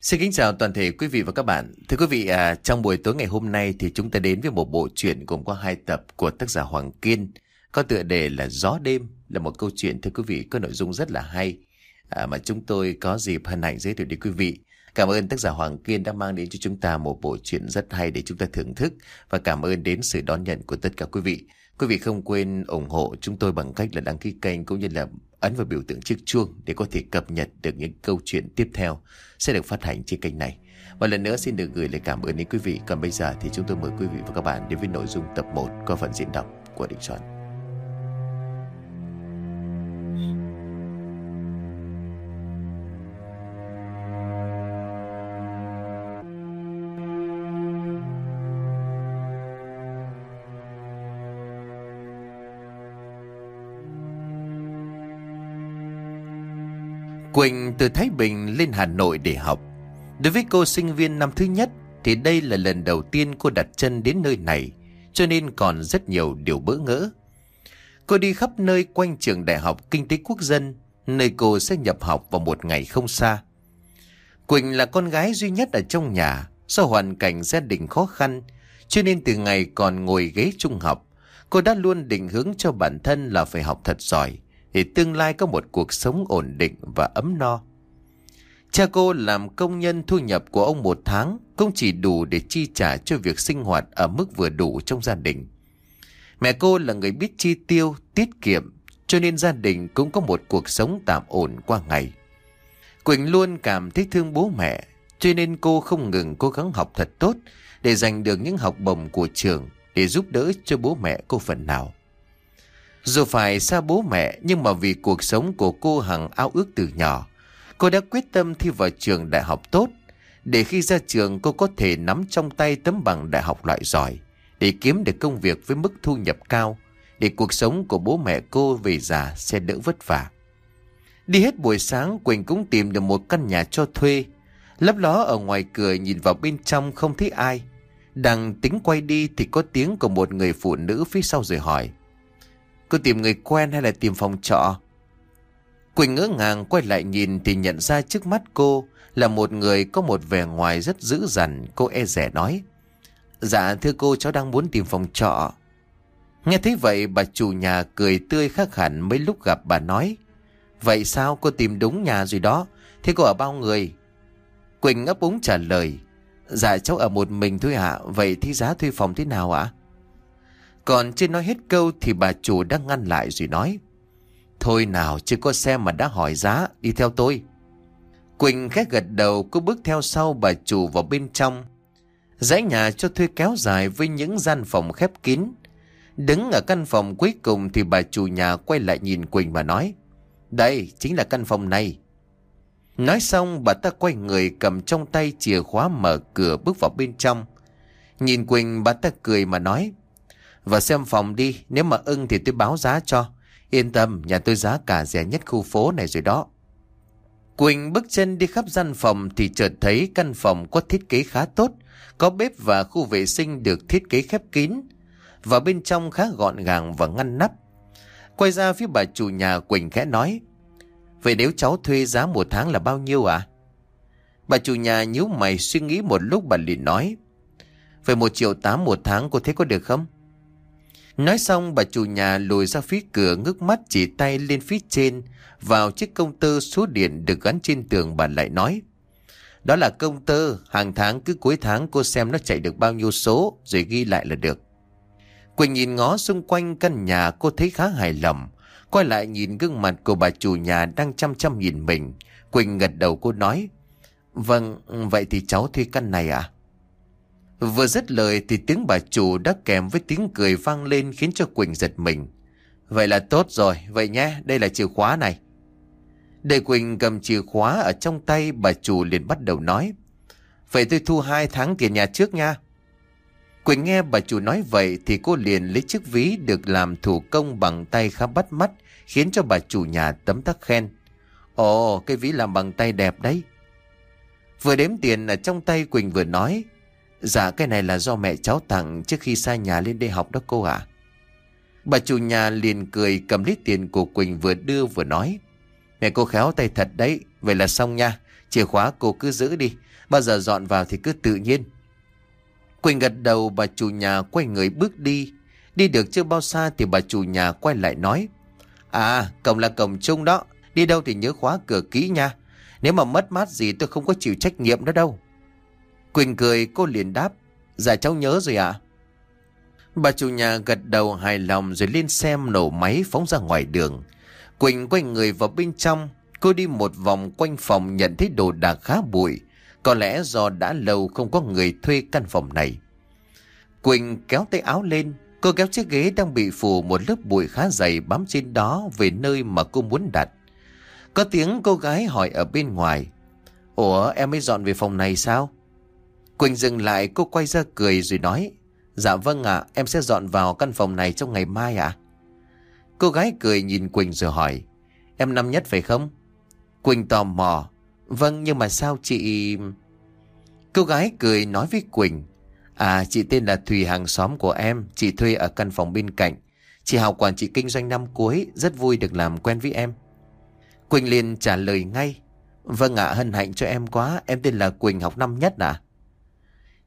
Xin kính chào toàn thể quý vị và các bạn. Thưa quý vị, à, trong buổi tối ngày hôm nay thì chúng ta đến với một bộ truyện gồm có hai tập của tác giả Hoàng Kiên. Có tựa đề là Gió Đêm, là một câu chuyện thưa quý vị có nội dung rất là hay à, mà chúng tôi có dịp hân hạnh giới thiệu đến quý vị. Cảm ơn tác giả Hoàng Kiên đã mang đến cho chúng ta một bộ truyện rất hay để chúng ta thưởng thức và cảm ơn đến sự đón nhận của tất cả quý vị. Quý vị không quên ủng hộ chúng tôi bằng cách là đăng ký kênh cũng như là ấn vào biểu tượng chiếc chuông để có thể cập nhật được những câu chuyện tiếp theo sẽ được phát hành trên kênh này. Và lần nữa xin được gửi lời cảm ơn đến quý vị. Còn bây giờ thì chúng tôi mời quý vị và các bạn đến với nội dung tập 1 qua phần diễn đọc của Đình Soạn. Quỳnh từ Thái Bình lên Hà Nội để học. Đối với cô sinh viên năm thứ nhất thì đây là lần đầu tiên cô đặt chân đến nơi này, cho nên còn rất nhiều điều bỡ ngỡ. Cô đi khắp nơi quanh trường Đại học Kinh tế Quốc dân, nơi cô sẽ nhập học vào một ngày không xa. Quỳnh là con gái duy nhất ở trong nhà, do hoàn cảnh gia đình khó khăn, cho nên từ ngày còn ngồi ghế trung học, cô đã luôn định hướng cho bản thân là phải học thật giỏi, để tương lai có một cuộc sống ổn định và ấm no. Cha cô làm công nhân thu nhập của ông một tháng cũng chỉ đủ để chi trả cho việc sinh hoạt ở mức vừa đủ trong gia đình. Mẹ cô là người biết chi tiêu, tiết kiệm, cho nên gia đình cũng có một cuộc sống tạm ổn qua ngày. Quỳnh luôn cảm thấy thương bố mẹ, cho nên cô không ngừng cố gắng học thật tốt để giành được những học bổng của trường để giúp đỡ cho bố mẹ cô phần nào. Dù phải xa bố mẹ nhưng mà vì cuộc sống của cô hằng ao ước từ nhỏ, cô đã quyết tâm thi vào trường đại học tốt để khi ra trường cô có thể nắm trong tay tấm bằng đại học loại giỏi để kiếm được công việc với mức thu nhập cao để cuộc sống của bố mẹ cô về già sẽ đỡ vất vả. Đi hết buổi sáng Quỳnh cũng tìm được một căn nhà cho thuê. Lấp ló ở ngoài cửa nhìn vào bên trong không thấy ai. Đang tính quay đi thì có tiếng của một người phụ nữ phía sau rồi hỏi. Cô tìm người quen hay là tìm phòng trọ? Quỳnh ngỡ ngàng quay lại nhìn thì nhận ra trước mắt cô là một người có một vẻ ngoài rất dữ dằn. Cô e rẻ nói. Dạ thưa cô, cháu đang muốn tìm phòng trọ. Nghe thấy vậy, bà chủ nhà cười tươi khác hẳn mấy lúc gặp bà nói. Vậy sao cô tìm đúng nhà rồi đó? Thế cô ở bao người? Quỳnh ấp úng trả lời. Dạ cháu ở một mình thôi ạ. Vậy thì giá thuê phòng thế nào ạ? Còn chưa nói hết câu thì bà chủ đã ngăn lại rồi nói. Thôi nào chưa có xe mà đã hỏi giá, đi theo tôi. Quỳnh khét gật đầu cứ bước theo sau bà chủ vào bên trong. Dãy nhà cho thuê kéo dài với những gian phòng khép kín. Đứng ở căn phòng cuối cùng thì bà chủ nhà quay lại nhìn Quỳnh mà nói. Đây chính là căn phòng này. Nói xong bà ta quay người cầm trong tay chìa khóa mở cửa bước vào bên trong. Nhìn Quỳnh bà ta cười mà nói. Và xem phòng đi, nếu mà ưng thì tôi báo giá cho. Yên tâm, nhà tôi giá cả rẻ nhất khu phố này rồi đó. Quỳnh bước chân đi khắp gian phòng thì chợt thấy căn phòng có thiết kế khá tốt, có bếp và khu vệ sinh được thiết kế khép kín, và bên trong khá gọn gàng và ngăn nắp. Quay ra phía bà chủ nhà Quỳnh khẽ nói, Vậy nếu cháu thuê giá một tháng là bao nhiêu ạ? Bà chủ nhà nhíu mày suy nghĩ một lúc bà liền nói, Vậy một triệu tám một tháng cô thấy có được không? Nói xong bà chủ nhà lùi ra phía cửa ngước mắt chỉ tay lên phía trên vào chiếc công tơ số điện được gắn trên tường bà lại nói. Đó là công tơ, hàng tháng cứ cuối tháng cô xem nó chạy được bao nhiêu số rồi ghi lại là được. Quỳnh nhìn ngó xung quanh căn nhà cô thấy khá hài lòng. Quay lại nhìn gương mặt của bà chủ nhà đang chăm chăm nhìn mình. Quỳnh gật đầu cô nói. Vâng, vậy thì cháu thuê căn này à? Vừa dứt lời thì tiếng bà chủ đã kèm với tiếng cười vang lên khiến cho Quỳnh giật mình. Vậy là tốt rồi, vậy nhé, đây là chìa khóa này. Để Quỳnh cầm chìa khóa ở trong tay bà chủ liền bắt đầu nói. Vậy tôi thu hai tháng tiền nhà trước nha. Quỳnh nghe bà chủ nói vậy thì cô liền lấy chiếc ví được làm thủ công bằng tay khá bắt mắt khiến cho bà chủ nhà tấm tắc khen. Ồ, cái ví làm bằng tay đẹp đấy. Vừa đếm tiền ở trong tay Quỳnh vừa nói Dạ cái này là do mẹ cháu tặng trước khi xa nhà lên đây học đó cô ạ. Bà chủ nhà liền cười cầm lít tiền của Quỳnh vừa đưa vừa nói. Mẹ cô khéo tay thật đấy, vậy là xong nha. Chìa khóa cô cứ giữ đi Bao giờ dọn vào thì cứ tự nhiên Quỳnh gật đầu bà chủ nhà quay người bước đi Đi được chưa bao xa thì bà chủ nhà quay lại nói À cổng là cổng chung đó Đi đâu thì nhớ khóa cửa kỹ nha Nếu mà mất mát gì tôi không có chịu trách nhiệm đó đâu Quỳnh cười, cô liền đáp Dạ cháu nhớ rồi ạ à? Bà chủ nhà gật đầu hài lòng rồi lên xem nổ máy phóng ra ngoài đường Quỳnh quay người vào bên trong, Cô đi một vòng quanh phòng nhận thấy đồ đạc khá bụi Có lẽ do đã lâu không có người thuê căn phòng này Quỳnh kéo tay áo lên, Cô kéo chiếc ghế đang bị phủ một lớp bụi khá dày bám trên đó về nơi mà cô muốn đặt. Có tiếng cô gái hỏi ở bên ngoài. Ủa, em mới dọn về phòng này sao? Quỳnh dừng lại, cô quay ra cười rồi nói. Dạ vâng ạ, em sẽ dọn vào căn phòng này trong ngày mai ạ. Cô gái cười nhìn Quỳnh rồi hỏi. Em năm nhất phải không? Quỳnh tò mò. Vâng nhưng mà sao chị... Cô gái cười nói với Quỳnh. À chị tên là Thùy hàng xóm của em, Chị thuê ở căn phòng bên cạnh Chị học quản trị kinh doanh năm cuối, Rất vui được làm quen với em Quỳnh liền trả lời ngay Vâng ạ, hân hạnh cho em quá, Em tên là Quỳnh học năm nhất ạ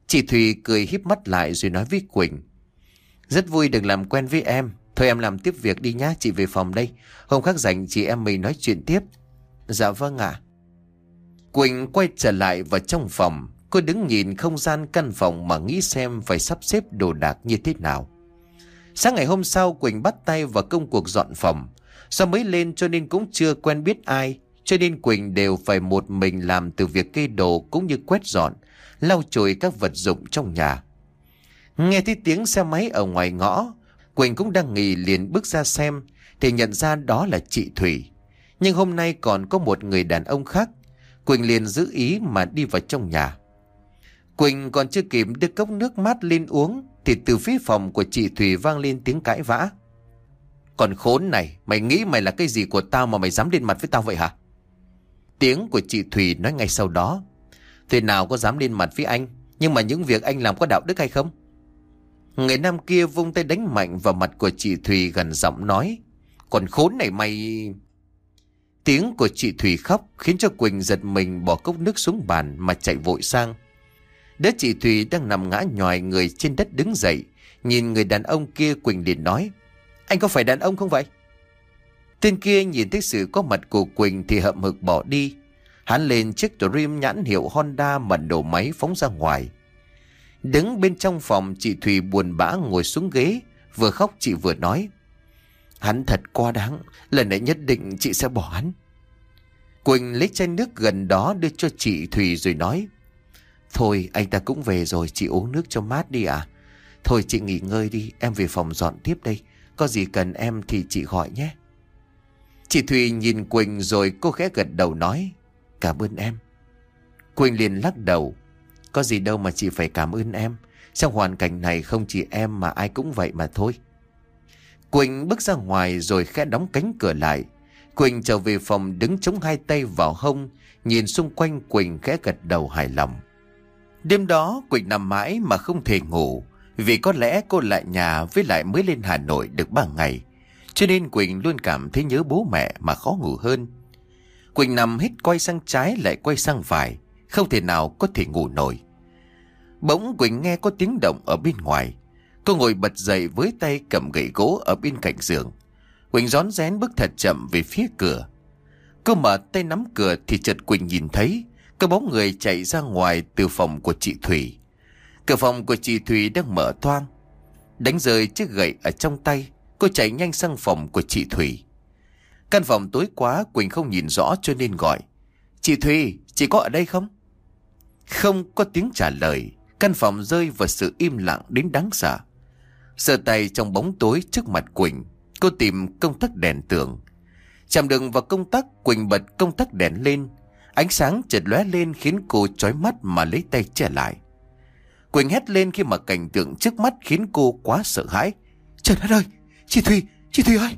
Chị Thùy cười híp mắt lại rồi nói với Quỳnh Rất vui được làm quen với em Thôi em làm tiếp việc đi nhá Chị về phòng đây Hôm khác rảnh chị em mình nói chuyện tiếp Dạ vâng ạ Quỳnh quay trở lại vào trong phòng Cô đứng nhìn không gian căn phòng mà nghĩ xem phải sắp xếp đồ đạc như thế nào. Sáng ngày hôm sau Quỳnh bắt tay vào công cuộc dọn phòng. Do mới lên cho nên cũng chưa quen biết ai. Cho nên Quỳnh đều phải một mình làm từ việc cây đồ cũng như quét dọn, lau chùi các vật dụng trong nhà. Nghe thấy tiếng xe máy ở ngoài ngõ, Quỳnh cũng đang nghỉ liền bước ra xem thì nhận ra đó là chị Thủy. Nhưng hôm nay còn có một người đàn ông khác. Quỳnh liền giữ ý mà đi vào trong nhà. Quỳnh còn chưa kịp đưa cốc nước mát lên uống Thì từ phía phòng của chị Thủy vang lên tiếng cãi vã Còn khốn này Mày nghĩ mày là cái gì của tao mà mày dám lên mặt với tao vậy hả Tiếng của chị Thủy nói ngay sau đó Thế nào có dám lên mặt với anh, Nhưng mà những việc anh làm có đạo đức hay không Người nam kia vung tay đánh mạnh vào mặt của chị Thùy gần giọng nói Còn khốn này mày... Tiếng của chị Thùy khóc khiến cho Quỳnh giật mình bỏ cốc nước xuống bàn mà chạy vội sang. Đứa chị Thùy đang nằm ngã nhòi người trên đất đứng dậy. Nhìn người đàn ông kia Quỳnh liền nói. Anh có phải đàn ông không vậy? Tên kia nhìn thấy sự có mặt của Quỳnh thì hậm hực bỏ đi. Hắn lên chiếc Dream nhãn hiệu Honda mẩn đổ máy phóng ra ngoài. Đứng bên trong phòng chị Thùy buồn bã ngồi xuống ghế, vừa khóc chị vừa nói. Hắn thật quá đáng, lần này nhất định chị sẽ bỏ hắn. Quỳnh lấy chai nước gần đó đưa cho chị Thùy rồi nói. Thôi anh ta cũng về rồi chị uống nước cho mát đi à Thôi chị nghỉ ngơi đi Em về phòng dọn tiếp đây Có gì cần em thì chị gọi nhé Chị Thùy nhìn Quỳnh rồi cô khẽ gật đầu nói Cảm ơn em. Quỳnh liền lắc đầu. Có gì đâu mà chị phải cảm ơn em. Trong hoàn cảnh này không chỉ em mà ai cũng vậy mà thôi. Quỳnh bước ra ngoài rồi khẽ đóng cánh cửa lại. Quỳnh trở về phòng đứng chống hai tay vào hông, Nhìn xung quanh Quỳnh khẽ gật đầu hài lòng. Đêm đó, Quỳnh nằm mãi mà không thể ngủ, Vì có lẽ cô lại nhà với lại mới lên Hà Nội được ba ngày. Cho nên Quỳnh luôn cảm thấy nhớ bố mẹ mà khó ngủ hơn. Quỳnh nằm hết quay sang trái lại quay sang phải Không thể nào có thể ngủ nổi Bỗng Quỳnh nghe có tiếng động ở bên ngoài Cô ngồi bật dậy với tay cầm gậy gỗ ở bên cạnh giường Quỳnh rón rén bước thật chậm về phía cửa Cô mở tay nắm cửa thì chợt Quỳnh nhìn thấy có bóng người chạy ra ngoài từ phòng của chị Thủy. Cửa phòng của chị Thủy đang mở toang. Đánh rơi chiếc gậy ở trong tay, cô chạy nhanh sang phòng của chị Thủy. Căn phòng tối quá, Quỳnh không nhìn rõ cho nên gọi. Chị Thùy, chị có ở đây không? Không có tiếng trả lời, căn phòng rơi vào sự im lặng đến đáng sợ. Sờ tay trong bóng tối trước mặt Quỳnh, cô tìm công tắc đèn tường. Chạm đường vào công tắc, Quỳnh bật công tắc đèn lên, Ánh sáng chợt lóe lên khiến cô chói mắt mà lấy tay che lại. Quỳnh hét lên khi mà cảnh tượng trước mắt khiến cô quá sợ hãi. Trời đất ơi! Chị Thùy! Chị Thùy ơi!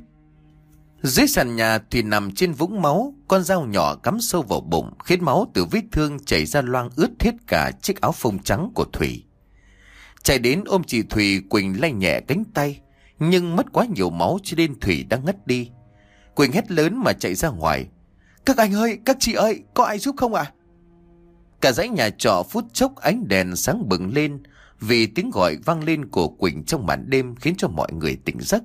Dưới sàn nhà thì nằm trên vũng máu, con dao nhỏ cắm sâu vào bụng, khiến máu từ vết thương chảy ra loang ướt hết cả chiếc áo phông trắng của thủy Chạy đến ôm chị thủy Quỳnh lay nhẹ cánh tay, nhưng mất quá nhiều máu cho nên thủy đã ngất đi. Quỳnh hét lớn mà chạy ra ngoài, các anh ơi, các chị ơi, có ai giúp không ạ? À? Cả dãy nhà trọ phút chốc ánh đèn sáng bừng lên vì tiếng gọi vang lên của Quỳnh trong màn đêm khiến cho mọi người tỉnh giấc.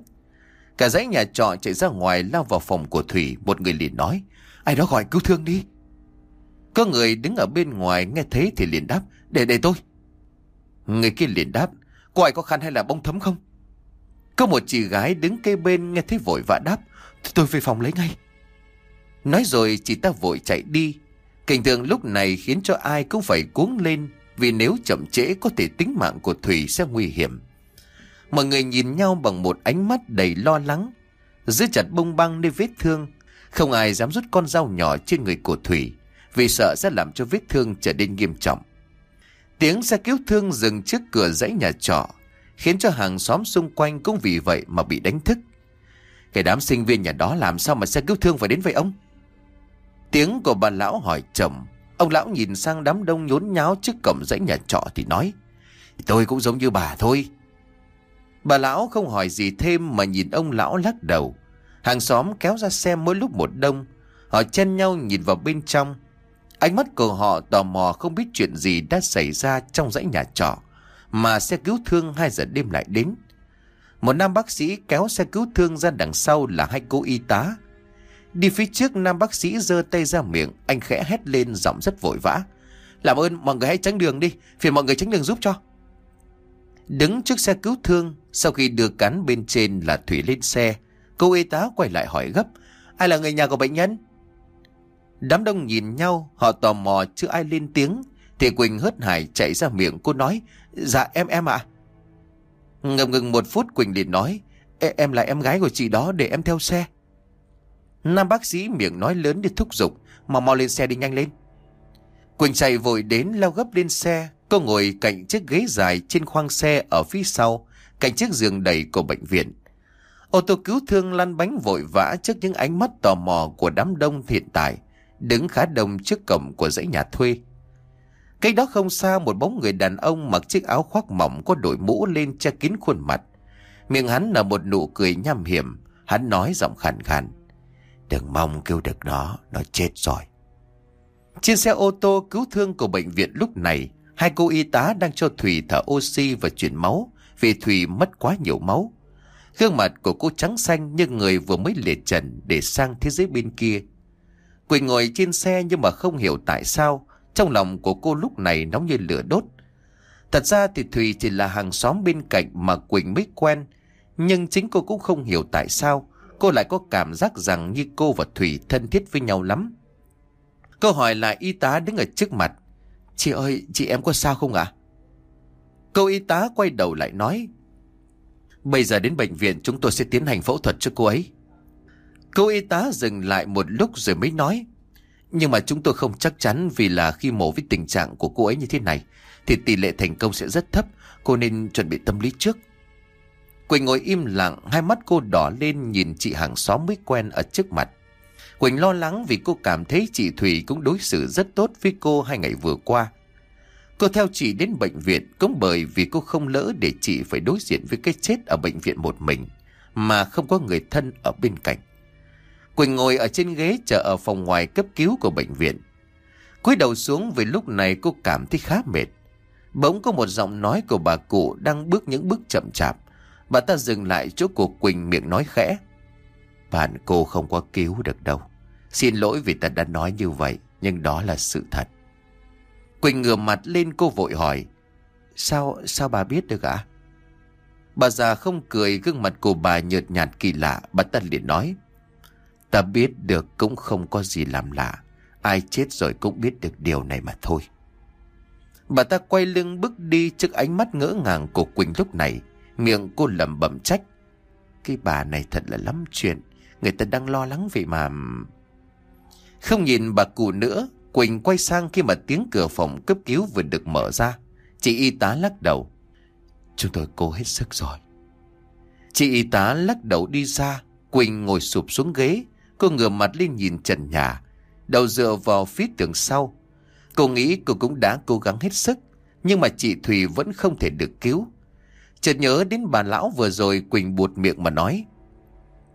Cả dãy nhà trọ chạy ra ngoài lao vào phòng của Thủy, một người liền nói, ai đó gọi cứu thương đi. Có người đứng ở bên ngoài nghe thấy thì liền đáp, để để tôi. Người kia liền đáp, có ai có khăn hay là bông thấm không? Có một chị gái đứng kê bên nghe thấy vội vã đáp, tôi về phòng lấy ngay. Nói rồi chị ta vội chạy đi. Cảnh tượng lúc này khiến cho ai cũng phải cuống lên vì nếu chậm trễ có thể tính mạng của Thủy sẽ nguy hiểm. Mọi người nhìn nhau bằng một ánh mắt đầy lo lắng. Giữ chặt bông băng nơi vết thương. Không ai dám rút con dao nhỏ trên người của Thủy, vì sợ sẽ làm cho vết thương trở nên nghiêm trọng. Tiếng xe cứu thương dừng trước cửa dãy nhà trọ, khiến cho hàng xóm xung quanh cũng vì vậy mà bị đánh thức. Cái đám sinh viên nhà đó làm sao mà xe cứu thương phải đến vậy ông? Tiếng của bà lão hỏi chồng. Ông lão nhìn sang đám đông nhốn nháo trước cổng dãy nhà trọ thì nói. Tôi cũng giống như bà thôi. Bà lão không hỏi gì thêm mà nhìn ông lão lắc đầu. Hàng xóm kéo ra xem mỗi lúc một đông. Họ chen nhau nhìn vào bên trong. Ánh mắt của họ tò mò không biết chuyện gì đã xảy ra trong dãy nhà trọ. Mà xe cứu thương 2 giờ đêm lại đến. Một nam bác sĩ kéo xe cứu thương ra đằng sau là hai cô y tá. Đi phía trước nam bác sĩ giơ tay ra miệng, anh khẽ hét lên giọng rất vội vã. Làm ơn mọi người hãy tránh đường đi, phiền mọi người tránh đường giúp cho. Đứng trước xe cứu thương, sau khi đưa cán bên trên là Thủy lên xe, cô y tá quay lại hỏi gấp. Ai là người nhà của bệnh nhân? Đám đông nhìn nhau, họ tò mò chưa ai lên tiếng. Thì Quỳnh hớt hải chạy ra miệng cô nói, dạ em em ạ. Ngầm ngừng một phút Quỳnh liền nói, e, em là em gái của chị đó để em theo xe. Nam bác sĩ miệng nói lớn để thúc giục, mà mau lên xe đi nhanh lên. Quỳnh chạy vội đến leo gấp lên xe, cô ngồi cạnh chiếc ghế dài trên khoang xe ở phía sau, cạnh chiếc giường đầy của bệnh viện. Ô tô cứu thương lăn bánh vội vã trước những ánh mắt tò mò của đám đông hiện tại, đứng khá đông trước cổng của dãy nhà thuê. Cách đó không xa một bóng người đàn ông mặc chiếc áo khoác mỏng có đội mũ lên che kín khuôn mặt. Miệng hắn là một nụ cười nham hiểm, hắn nói giọng khàn khàn. Đừng mong kêu được nó, nó chết rồi. Trên xe ô tô cứu thương của bệnh viện lúc này, hai cô y tá đang cho Thủy thở oxy và chuyển máu, vì Thủy mất quá nhiều máu. Gương mặt của cô trắng xanh như người vừa mới liệt trần để sang thế giới bên kia. Quỳnh ngồi trên xe nhưng mà không hiểu tại sao, trong lòng của cô lúc này nóng như lửa đốt. Thật ra thì Thùy chỉ là hàng xóm bên cạnh mà Quỳnh mới quen. Nhưng chính cô cũng không hiểu tại sao cô lại có cảm giác rằng như cô và Thùy thân thiết với nhau lắm. Câu hỏi lại y tá đứng ở trước mặt. Chị ơi, chị em có sao không ạ? Cô y tá quay đầu lại nói. Bây giờ đến bệnh viện chúng tôi sẽ tiến hành phẫu thuật cho cô ấy. Cô y tá dừng lại một lúc rồi mới nói. Nhưng mà chúng tôi không chắc chắn vì là khi mổ với tình trạng của cô ấy như thế này thì tỷ lệ thành công sẽ rất thấp. Cô nên chuẩn bị tâm lý trước. Quỳnh ngồi im lặng, hai mắt cô đỏ lên nhìn chị hàng xóm mới quen ở trước mặt. Quỳnh lo lắng vì cô cảm thấy chị Thủy cũng đối xử rất tốt với cô hai ngày vừa qua. Cô theo chị đến bệnh viện cũng bởi vì cô không lỡ để chị phải đối diện với cái chết ở bệnh viện một mình, mà không có người thân ở bên cạnh. Quỳnh ngồi ở trên ghế chờ ở phòng ngoài cấp cứu của bệnh viện. cúi đầu xuống vì lúc này cô cảm thấy khá mệt. Bỗng có một giọng nói của bà cụ đang bước những bước chậm chạp. Bà ta dừng lại chỗ của Quỳnh miệng nói khẽ. Bạn cô không có cứu được đâu. Xin lỗi vì ta đã nói như vậy, nhưng đó là sự thật. Quỳnh ngửa mặt lên cô vội hỏi. Sao, sao bà biết được ạ? Bà già không cười, gương mặt của bà nhợt nhạt kỳ lạ, bà ta liền nói. Ta biết được cũng không có gì làm lạ. Ai chết rồi cũng biết được điều này mà thôi. Bà ta quay lưng bước đi trước ánh mắt ngỡ ngàng của Quỳnh lúc này. Miệng cô lẩm bẩm trách. Cái bà này thật là lắm chuyện. Người ta đang lo lắng vì mà... Không nhìn bà cụ nữa, Quỳnh quay sang khi mà tiếng cửa phòng cấp cứu vừa được mở ra. Chị y tá lắc đầu. Chúng tôi cố hết sức rồi. Chị y tá lắc đầu đi ra, Quỳnh ngồi sụp xuống ghế, Cô ngửa mặt lên nhìn trần nhà, đầu dựa vào phía tường sau. Cô nghĩ cô cũng đã cố gắng hết sức, nhưng mà chị Thùy vẫn không thể được cứu. Chợt nhớ đến bà lão vừa rồi Quỳnh buột miệng mà nói.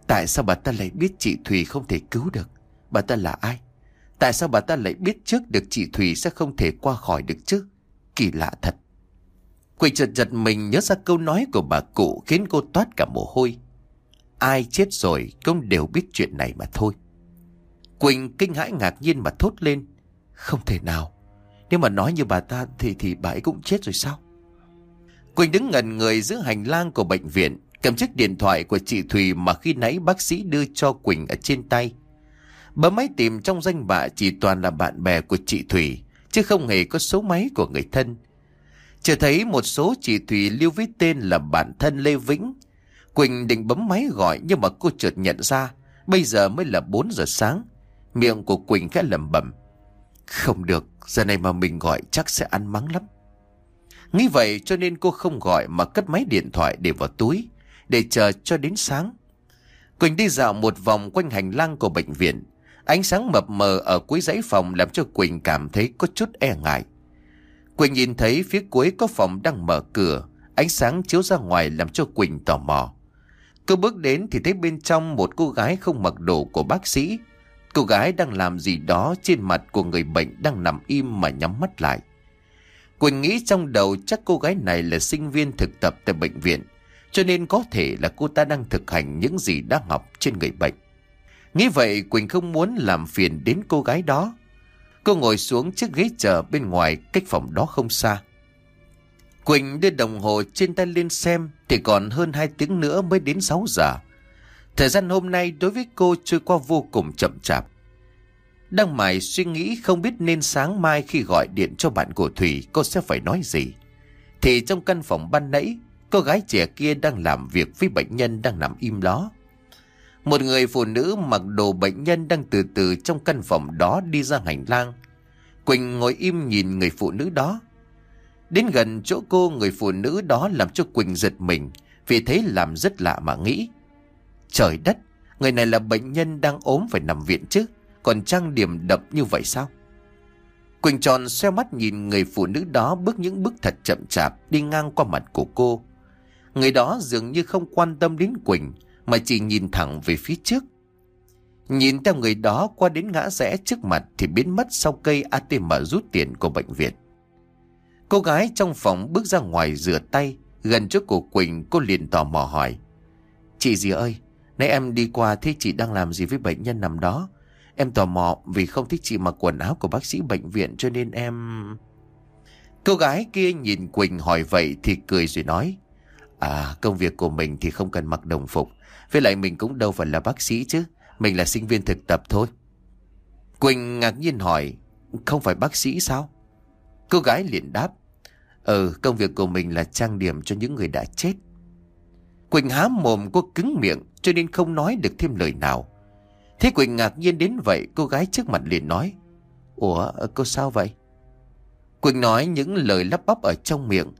Tại sao bà ta lại biết chị Thùy không thể cứu được? Bà ta là ai? Tại sao bà ta lại biết trước được chị Thùy sẽ không thể qua khỏi được chứ? Kỳ lạ thật. Quỳnh chợt giật mình nhớ ra câu nói của bà cụ khiến cô toát cả mồ hôi. Ai chết rồi cũng đều biết chuyện này mà thôi. Quỳnh kinh hãi ngạc nhiên mà thốt lên. Không thể nào. Nếu mà nói như bà ta thì thì bà ấy cũng chết rồi sao? Quỳnh đứng ngần người giữa hành lang của bệnh viện, cầm chiếc điện thoại của chị Thùy mà khi nãy bác sĩ đưa cho Quỳnh ở trên tay. Bấm máy tìm trong danh bạ chỉ toàn là bạn bè của chị thủy chứ không hề có số máy của người thân. Chờ thấy một số chị thủy lưu với tên là bản thân Lê Vĩnh. Quỳnh định bấm máy gọi nhưng mà cô chợt nhận ra bây giờ mới là 4 giờ sáng. Miệng của Quỳnh khẽ lẩm bẩm. Không được, giờ này mà mình gọi chắc sẽ ăn mắng lắm. Nghĩ vậy cho nên cô không gọi mà cất máy điện thoại để vào túi, để chờ cho đến sáng. Quỳnh đi dạo một vòng quanh hành lang của bệnh viện. Ánh sáng mập mờ ở cuối dãy phòng làm cho Quỳnh cảm thấy có chút e ngại. Quỳnh nhìn thấy phía cuối có phòng đang mở cửa, ánh sáng chiếu ra ngoài làm cho Quỳnh tò mò. Cô bước đến thì thấy bên trong một cô gái không mặc đồ của bác sĩ. Cô gái đang làm gì đó trên mặt của người bệnh đang nằm im mà nhắm mắt lại. Quỳnh nghĩ trong đầu chắc cô gái này là sinh viên thực tập tại bệnh viện, cho nên có thể là cô ta đang thực hành những gì đang học trên người bệnh. Nghĩ vậy Quỳnh không muốn làm phiền đến cô gái đó. Cô ngồi xuống chiếc ghế chờ bên ngoài cách phòng đó không xa. Quỳnh đưa đồng hồ trên tay lên xem thì còn hơn 2 tiếng nữa mới đến 6 giờ. Thời gian hôm nay đối với cô trôi qua vô cùng chậm chạp. Đang mải suy nghĩ không biết nên sáng mai khi gọi điện cho bạn của Thủy cô sẽ phải nói gì. Thì trong căn phòng ban nãy, cô gái trẻ kia đang làm việc với bệnh nhân đang nằm im đó. Một người phụ nữ mặc đồ bệnh nhân đang từ từ trong căn phòng đó đi ra hành lang. Quỳnh ngồi im nhìn người phụ nữ đó. Đến gần chỗ cô người phụ nữ đó làm cho Quỳnh giật mình vì thấy làm rất lạ mà nghĩ. Trời đất, người này là bệnh nhân đang ốm phải nằm viện chứ, còn trang điểm đậm như vậy sao? Quỳnh tròn xoe mắt nhìn người phụ nữ đó bước những bước thật chậm chạp đi ngang qua mặt của cô. Người đó dường như không quan tâm đến Quỳnh mà chỉ nhìn thẳng về phía trước. Nhìn theo người đó qua đến ngã rẽ trước mặt thì biến mất sau cây ATM rút tiền của bệnh viện. Cô gái trong phòng bước ra ngoài rửa tay, gần trước của Quỳnh cô liền tò mò hỏi. Chị gì ơi, nãy em đi qua thấy chị đang làm gì với bệnh nhân nằm đó? Em tò mò vì không thích chị mặc quần áo của bác sĩ bệnh viện cho nên em... Cô gái kia nhìn Quỳnh hỏi vậy thì cười rồi nói. À, công việc của mình thì không cần mặc đồng phục. Với lại mình cũng đâu phải là bác sĩ chứ. Mình là sinh viên thực tập thôi. Quỳnh ngạc nhiên hỏi. Không phải bác sĩ sao? Cô gái liền đáp. Ừ, công việc của mình là trang điểm cho những người đã chết. Quỳnh há mồm cô cứng miệng cho nên không nói được thêm lời nào. Thế Quỳnh ngạc nhiên đến vậy cô gái trước mặt liền nói. Ủa, cô sao vậy? Quỳnh nói những lời lắp bắp ở trong miệng.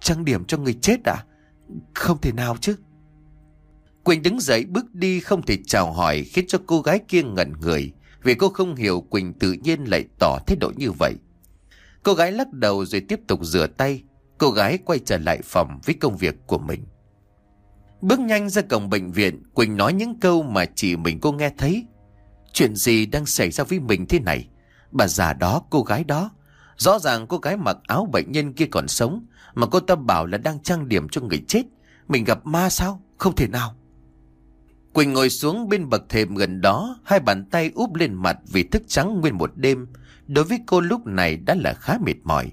Trang điểm cho người chết à? Không thể nào chứ. Quỳnh đứng dậy bước đi không thể chào hỏi khiến cho cô gái kia ngẩn người vì cô không hiểu Quỳnh tự nhiên lại tỏ thái độ như vậy. Cô gái lắc đầu rồi tiếp tục rửa tay. Cô gái quay trở lại phòng với công việc của mình. Bước nhanh ra cổng bệnh viện, Quỳnh nói những câu mà chỉ mình cô nghe thấy. Chuyện gì đang xảy ra với mình thế này? Bà già đó, cô gái đó. Rõ ràng cô gái mặc áo bệnh nhân kia còn sống, mà cô ta bảo là đang trang điểm cho người chết. Mình gặp ma sao? Không thể nào. Quỳnh ngồi xuống bên bậc thềm gần đó, hai bàn tay úp lên mặt vì thức trắng nguyên một đêm. Đối với cô lúc này đã là khá mệt mỏi.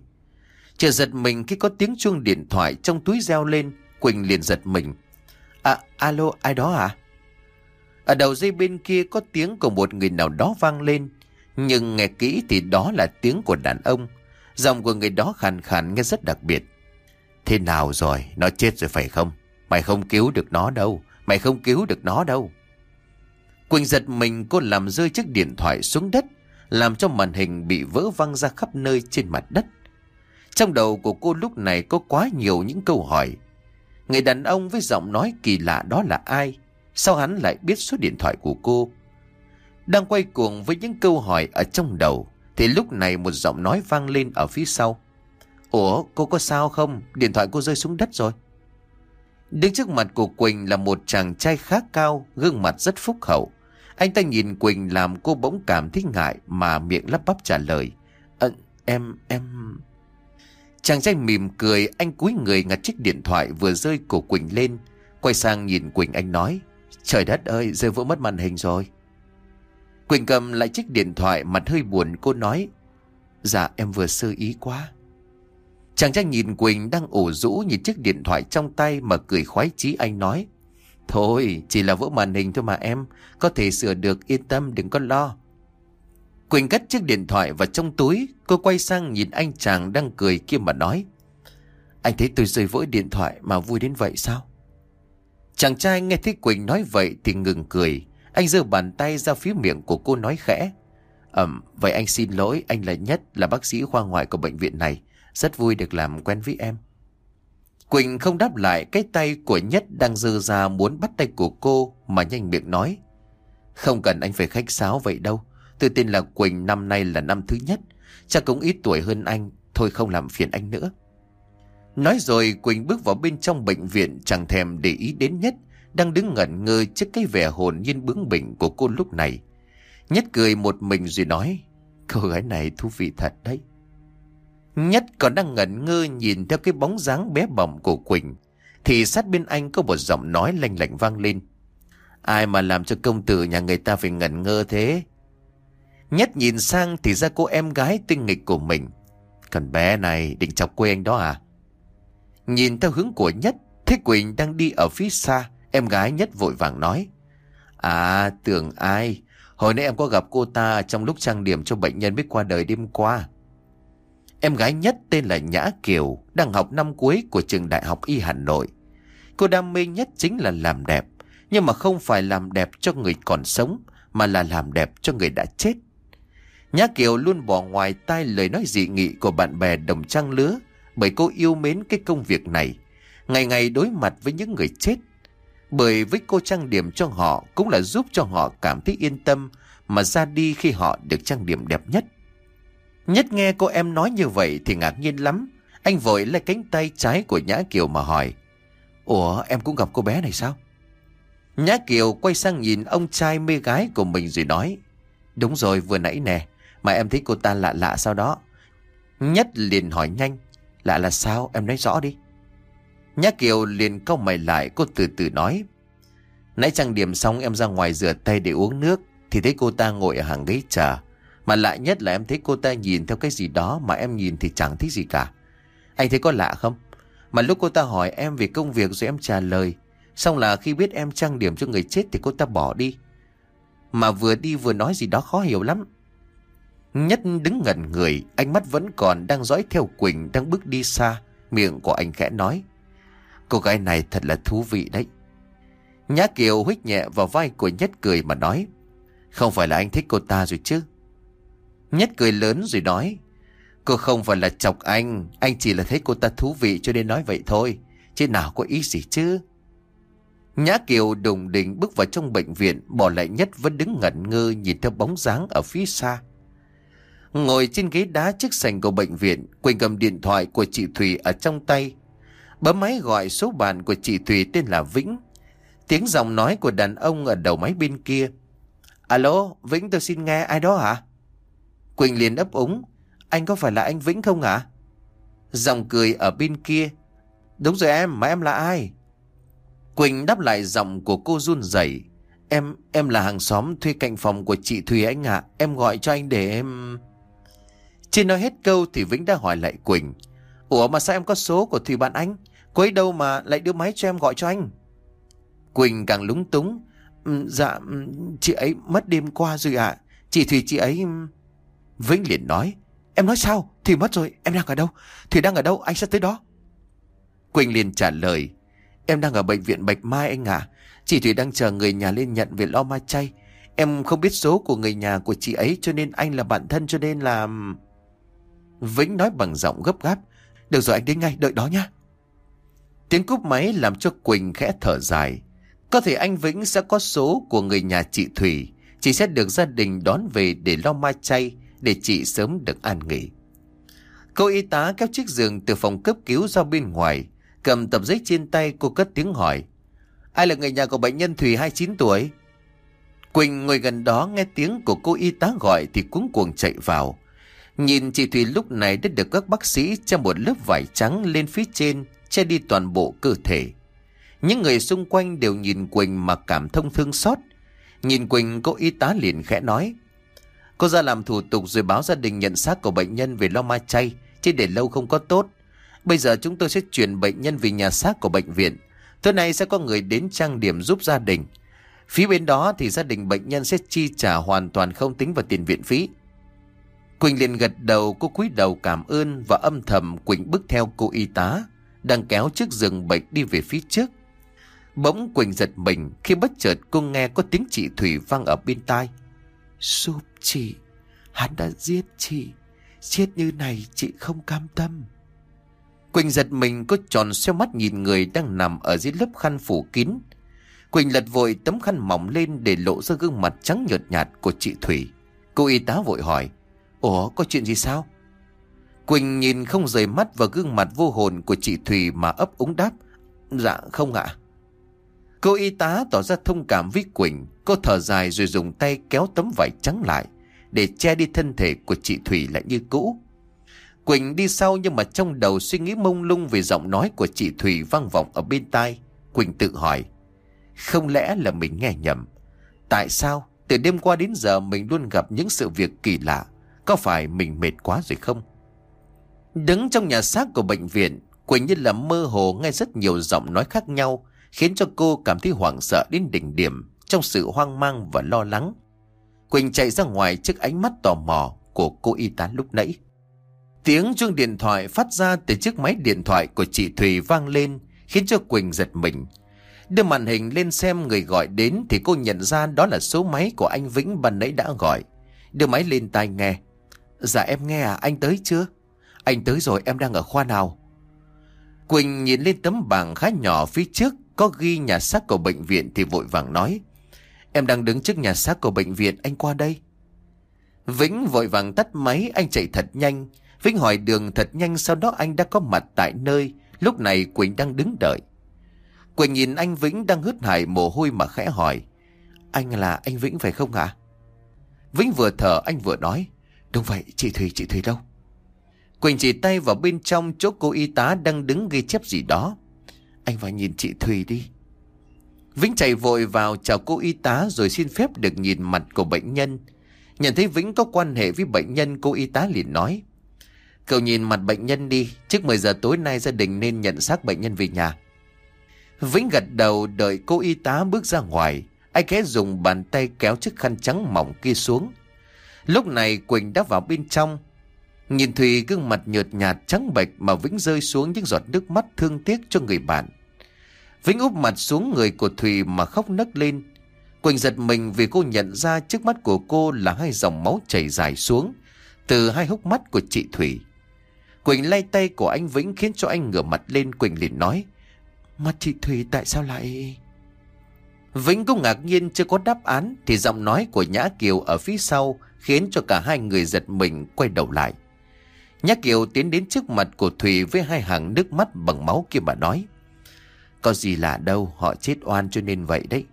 Chờ giật mình khi có tiếng chuông điện thoại trong túi reo lên, Quỳnh liền giật mình. À, alo, ai đó à? Ở đầu dây bên kia có tiếng của một người nào đó vang lên, nhưng nghe kỹ thì đó là tiếng của đàn ông. Giọng của người đó khàn khàn nghe rất đặc biệt. Thế nào rồi, nó chết rồi phải không? Mày không cứu được nó đâu, mày không cứu được nó đâu. Quỳnh giật mình cô làm rơi chiếc điện thoại xuống đất, làm cho màn hình bị vỡ văng ra khắp nơi trên mặt đất. Trong đầu của cô lúc này có quá nhiều những câu hỏi. Người đàn ông với giọng nói kỳ lạ đó là ai? Sao hắn lại biết số điện thoại của cô? Đang quay cuồng với những câu hỏi ở trong đầu, thì lúc này một giọng nói vang lên ở phía sau. Ủa, cô có sao không? Điện thoại cô rơi xuống đất rồi. Đứng trước mặt của Quỳnh là một chàng trai khá cao, gương mặt rất phúc hậu. Anh ta nhìn Quỳnh làm cô bỗng cảm thấy ngại mà miệng lắp bắp trả lời. Ấn, em, em... Chàng trai mỉm cười, anh cúi người ngặt chiếc điện thoại vừa rơi của Quỳnh lên. Quay sang nhìn Quỳnh anh nói, trời đất ơi, rơi vỡ mất màn hình rồi. Quỳnh cầm lại chiếc điện thoại mặt hơi buồn cô nói, dạ em vừa sơ ý quá. Chàng trai nhìn Quỳnh đang ủ rũ nhìn chiếc điện thoại trong tay mà cười khoái chí anh nói. Thôi, chỉ là vỡ màn hình thôi mà em, có thể sửa được yên tâm đừng có lo. Quỳnh cất chiếc điện thoại vào trong túi, cô quay sang nhìn anh chàng đang cười kia mà nói. Anh thấy tôi rơi vỡ điện thoại mà vui đến vậy sao? Chàng trai nghe thấy Quỳnh nói vậy thì ngừng cười. Anh giơ bàn tay ra phía miệng của cô nói khẽ. Ẩm, vậy anh xin lỗi, anh là Nhất, là bác sĩ khoa ngoại của bệnh viện này. Rất vui được làm quen với em. Quỳnh không đáp lại cái tay của Nhất đang dơ ra muốn bắt tay của cô mà nhanh miệng nói. Không cần anh phải khách sáo vậy đâu. Tôi tin là Quỳnh năm nay là năm thứ nhất. Chắc cũng ít tuổi hơn anh. Thôi không làm phiền anh nữa. Nói rồi, Quỳnh bước vào bên trong bệnh viện, chẳng thèm để ý đến Nhất, đang đứng ngẩn ngơ trước cái vẻ hồn nhiên bướng bỉnh của cô lúc này. Nhất cười một mình rồi nói, Cô gái này thú vị thật đấy. Nhất còn đang ngẩn ngơ nhìn theo cái bóng dáng bé bỏng của Quỳnh. Thì sát bên anh có một giọng nói lanh lạnh vang lên. Ai mà làm cho công tử nhà người ta phải ngẩn ngơ thế? Nhất nhìn sang thì ra cô em gái tinh nghịch của mình. Còn bé này định chọc quê anh đó à? Nhìn theo hướng của Nhất, Thế Quỳnh đang đi ở phía xa, em gái Nhất vội vàng nói. À, tưởng ai? Hồi nãy em có gặp cô ta trong lúc trang điểm cho bệnh nhân biết qua đời đêm qua. Em gái nhất tên là Nhã Kiều, đang học năm cuối của trường Đại học Y Hà Nội. Cô đam mê nhất chính là làm đẹp, nhưng mà không phải làm đẹp cho người còn sống, mà là làm đẹp cho người đã chết. Nhã Kiều luôn bỏ ngoài tai lời nói dị nghị của bạn bè đồng trang lứa, bởi cô yêu mến cái công việc này, ngày ngày đối mặt với những người chết. Bởi với cô trang điểm cho họ cũng là giúp cho họ cảm thấy yên tâm mà ra đi khi họ được trang điểm đẹp nhất. Nhất nghe cô em nói như vậy thì ngạc nhiên lắm. Anh vội lấy cánh tay trái của Nhã Kiều mà hỏi. Ủa em cũng gặp cô bé này sao? Nhã Kiều quay sang nhìn ông trai mê gái của mình rồi nói. Đúng rồi vừa nãy nè, mà em thấy cô ta lạ lạ sao đó. Nhất liền hỏi nhanh. Lạ là sao em nói rõ đi. Nhã Kiều liền cau mày lại cô từ từ nói. Nãy trang điểm xong em ra ngoài rửa tay để uống nước thì thấy cô ta ngồi ở hàng ghế trà. Mà lạ nhất là em thấy cô ta nhìn theo cái gì đó mà em nhìn thì chẳng thấy gì cả. Anh thấy có lạ không? Mà lúc cô ta hỏi em về công việc rồi em trả lời. Xong là khi biết em trang điểm cho người chết thì cô ta bỏ đi. Mà vừa đi vừa nói gì đó khó hiểu lắm. Nhất đứng ngẩn người, ánh mắt vẫn còn đang dõi theo Quỳnh đang bước đi xa. Miệng của anh khẽ nói. Cô gái này thật là thú vị đấy. Nhã Kiều huyết nhẹ vào vai của Nhất cười mà nói. Không phải là anh thích cô ta rồi chứ. Nhất cười lớn rồi nói. Cô không phải là chọc anh, anh chỉ là thấy cô ta thú vị cho nên nói vậy thôi. Chứ nào có ý gì chứ. Nhã Kiều đùng đỉnh bước vào trong bệnh viện, bỏ lại Nhất vẫn đứng ngẩn ngơ nhìn theo bóng dáng ở phía xa. Ngồi trên ghế đá trước sành của bệnh viện, Quỳnh cầm điện thoại của chị Thùy ở trong tay. Bấm máy gọi số bàn của chị Thùy tên là Vĩnh. Tiếng giọng nói của đàn ông ở đầu máy bên kia. Alo, Vĩnh tôi xin nghe ai đó hả? Quỳnh liền ấp úng. Anh có phải là anh Vĩnh không à? Giọng cười ở bên kia. Đúng rồi em, mà em là ai? Quỳnh đáp lại giọng của cô run rẩy. Em, em là hàng xóm thuê cạnh phòng của chị Thùy anh ạ. Em gọi cho anh để em... Chưa nói hết câu thì Vĩnh đã hỏi lại Quỳnh. Ủa mà sao em có số của Thùy bạn anh? Cô ấy đâu mà lại đưa máy cho em gọi cho anh? Quỳnh càng lúng túng. Ừ, dạ, ừ, chị ấy mất đêm qua rồi ạ. Chị Thùy chị ấy... Vĩnh liền nói, Em nói sao? Thì mất rồi, Em đang ở đâu? Thì đang ở đâu? Anh sẽ tới đó. Quỳnh liền trả lời, Em đang ở bệnh viện Bạch Mai anh à Chị Thủy đang chờ người nhà lên nhận về lo ma chay. Em không biết số của người nhà của chị ấy, Cho nên anh là bạn thân, cho nên là Vĩnh nói bằng giọng gấp gáp, Được rồi, anh đến ngay, đợi đó nhá. Tiếng cúp máy làm cho Quỳnh khẽ thở dài. Có thể anh Vĩnh sẽ có số của người nhà chị Thủy. Chị sẽ được gia đình đón về để lo ma chay để chị sớm được an nghỉ. Cô y tá kéo chiếc giường từ phòng cấp cứu ra bên ngoài, cầm tập giấy trên tay cô cất tiếng hỏi. Ai là người nhà của bệnh nhân Thùy 29 tuổi? Quỳnh ngồi gần đó nghe tiếng của cô y tá gọi thì cuống cuồng chạy vào. Nhìn chị Thùy lúc này đã được các bác sĩ che một lớp vải trắng lên phía trên, che đi toàn bộ cơ thể. Những người xung quanh đều nhìn Quỳnh mà cảm thông thương xót. Nhìn Quỳnh cô y tá liền khẽ nói. Cô ra làm thủ tục rồi báo gia đình nhận xác của bệnh nhân về lo ma chay, chứ để lâu không có tốt. Bây giờ chúng tôi sẽ chuyển bệnh nhân về nhà xác của bệnh viện. Tối nay sẽ có người đến trang điểm giúp gia đình. Phía bên đó thì gia đình bệnh nhân sẽ chi trả hoàn toàn không tính vào tiền viện phí. Quỳnh liền gật đầu cô cúi đầu cảm ơn và âm thầm Quỳnh bước theo cô y tá đang kéo chiếc giường bệnh đi về phía trước. Bỗng Quỳnh giật mình khi bất chợt cô nghe có tiếng chị Thủy vang ở bên tai. Giúp chị, hắn đã giết chị, chết như này chị không cam tâm. Quỳnh giật mình có tròn xeo mắt nhìn người đang nằm ở dưới lớp khăn phủ kín. Quỳnh lật vội tấm khăn mỏng lên để lộ ra gương mặt trắng nhợt nhạt của chị Thủy. Cô y tá vội hỏi, Ủa có chuyện gì sao? Quỳnh nhìn không rời mắt vào gương mặt vô hồn của chị Thủy mà ấp úng đáp. Dạ không ạ. Cô y tá tỏ ra thông cảm với Quỳnh. Cô thở dài rồi dùng tay kéo tấm vải trắng lại để che đi thân thể của chị Thủy lại như cũ. Quỳnh đi sau nhưng mà trong đầu suy nghĩ mông lung về giọng nói của chị Thủy vang vọng ở bên tai. Quỳnh tự hỏi, không lẽ là mình nghe nhầm? Tại sao từ đêm qua đến giờ mình luôn gặp những sự việc kỳ lạ? Có phải mình mệt quá rồi không? Đứng trong nhà xác của bệnh viện, Quỳnh như là mơ hồ nghe rất nhiều giọng nói khác nhau, khiến cho cô cảm thấy hoảng sợ đến đỉnh điểm trong sự hoang mang và lo lắng. Quỳnh chạy ra ngoài trước ánh mắt tò mò của cô y tá lúc nãy. Tiếng chuông điện thoại phát ra từ chiếc máy điện thoại của chị Thùy vang lên, khiến cho Quỳnh giật mình. Đưa màn hình lên xem người gọi đến thì cô nhận ra đó là số máy của anh Vĩnh ban nãy đã gọi. Đưa máy lên tai nghe. Dạ em nghe à, anh tới chưa? Anh tới rồi, em đang ở khoa nào? Quỳnh nhìn lên tấm bảng khá nhỏ phía trước, có ghi nhà xác của bệnh viện thì vội vàng nói. Em đang đứng trước nhà xác của bệnh viện, anh qua đây. Vĩnh vội vàng tắt máy, anh chạy thật nhanh. Vĩnh hỏi đường thật nhanh, sau đó anh đã có mặt tại nơi, lúc này Quỳnh đang đứng đợi. Quỳnh nhìn anh Vĩnh đang hứt hải mồ hôi mà khẽ hỏi. Anh là anh Vĩnh phải không ạ? Vĩnh vừa thở anh vừa nói. Đúng vậy, chị Thùy, chị Thùy đâu? Quỳnh chỉ tay vào bên trong chỗ cô y tá đang đứng ghi chép gì đó. Anh vào nhìn chị Thùy đi. Vĩnh chạy vội vào chào cô y tá rồi xin phép được nhìn mặt của bệnh nhân. Nhận thấy Vĩnh có quan hệ với bệnh nhân cô y tá liền nói. Cậu nhìn mặt bệnh nhân đi, trước 10 giờ tối nay gia đình nên nhận xác bệnh nhân về nhà. Vĩnh gật đầu đợi cô y tá bước ra ngoài. Anh khẽ dùng bàn tay kéo chiếc khăn trắng mỏng kia xuống. Lúc này Quỳnh đã vào bên trong. Nhìn Thùy gương mặt nhợt nhạt trắng bệch mà Vĩnh rơi xuống những giọt nước mắt thương tiếc cho người bạn. Vĩnh úp mặt xuống người của Thùy mà khóc nấc lên. Quỳnh giật mình vì cô nhận ra trước mắt của cô là hai dòng máu chảy dài xuống từ hai hốc mắt của chị Thủy. Quỳnh lay tay của anh Vĩnh khiến cho anh ngửa mặt lên, Quỳnh liền nói Mắt chị Thủy tại sao lại... Vĩnh cũng ngạc nhiên chưa có đáp án thì giọng nói của Nhã Kiều ở phía sau khiến cho cả hai người giật mình quay đầu lại. Nhã Kiều tiến đến trước mặt của Thủy với hai hàng nước mắt bằng máu kia mà nói. Có gì lạ đâu, họ chết oan cho nên vậy đấy.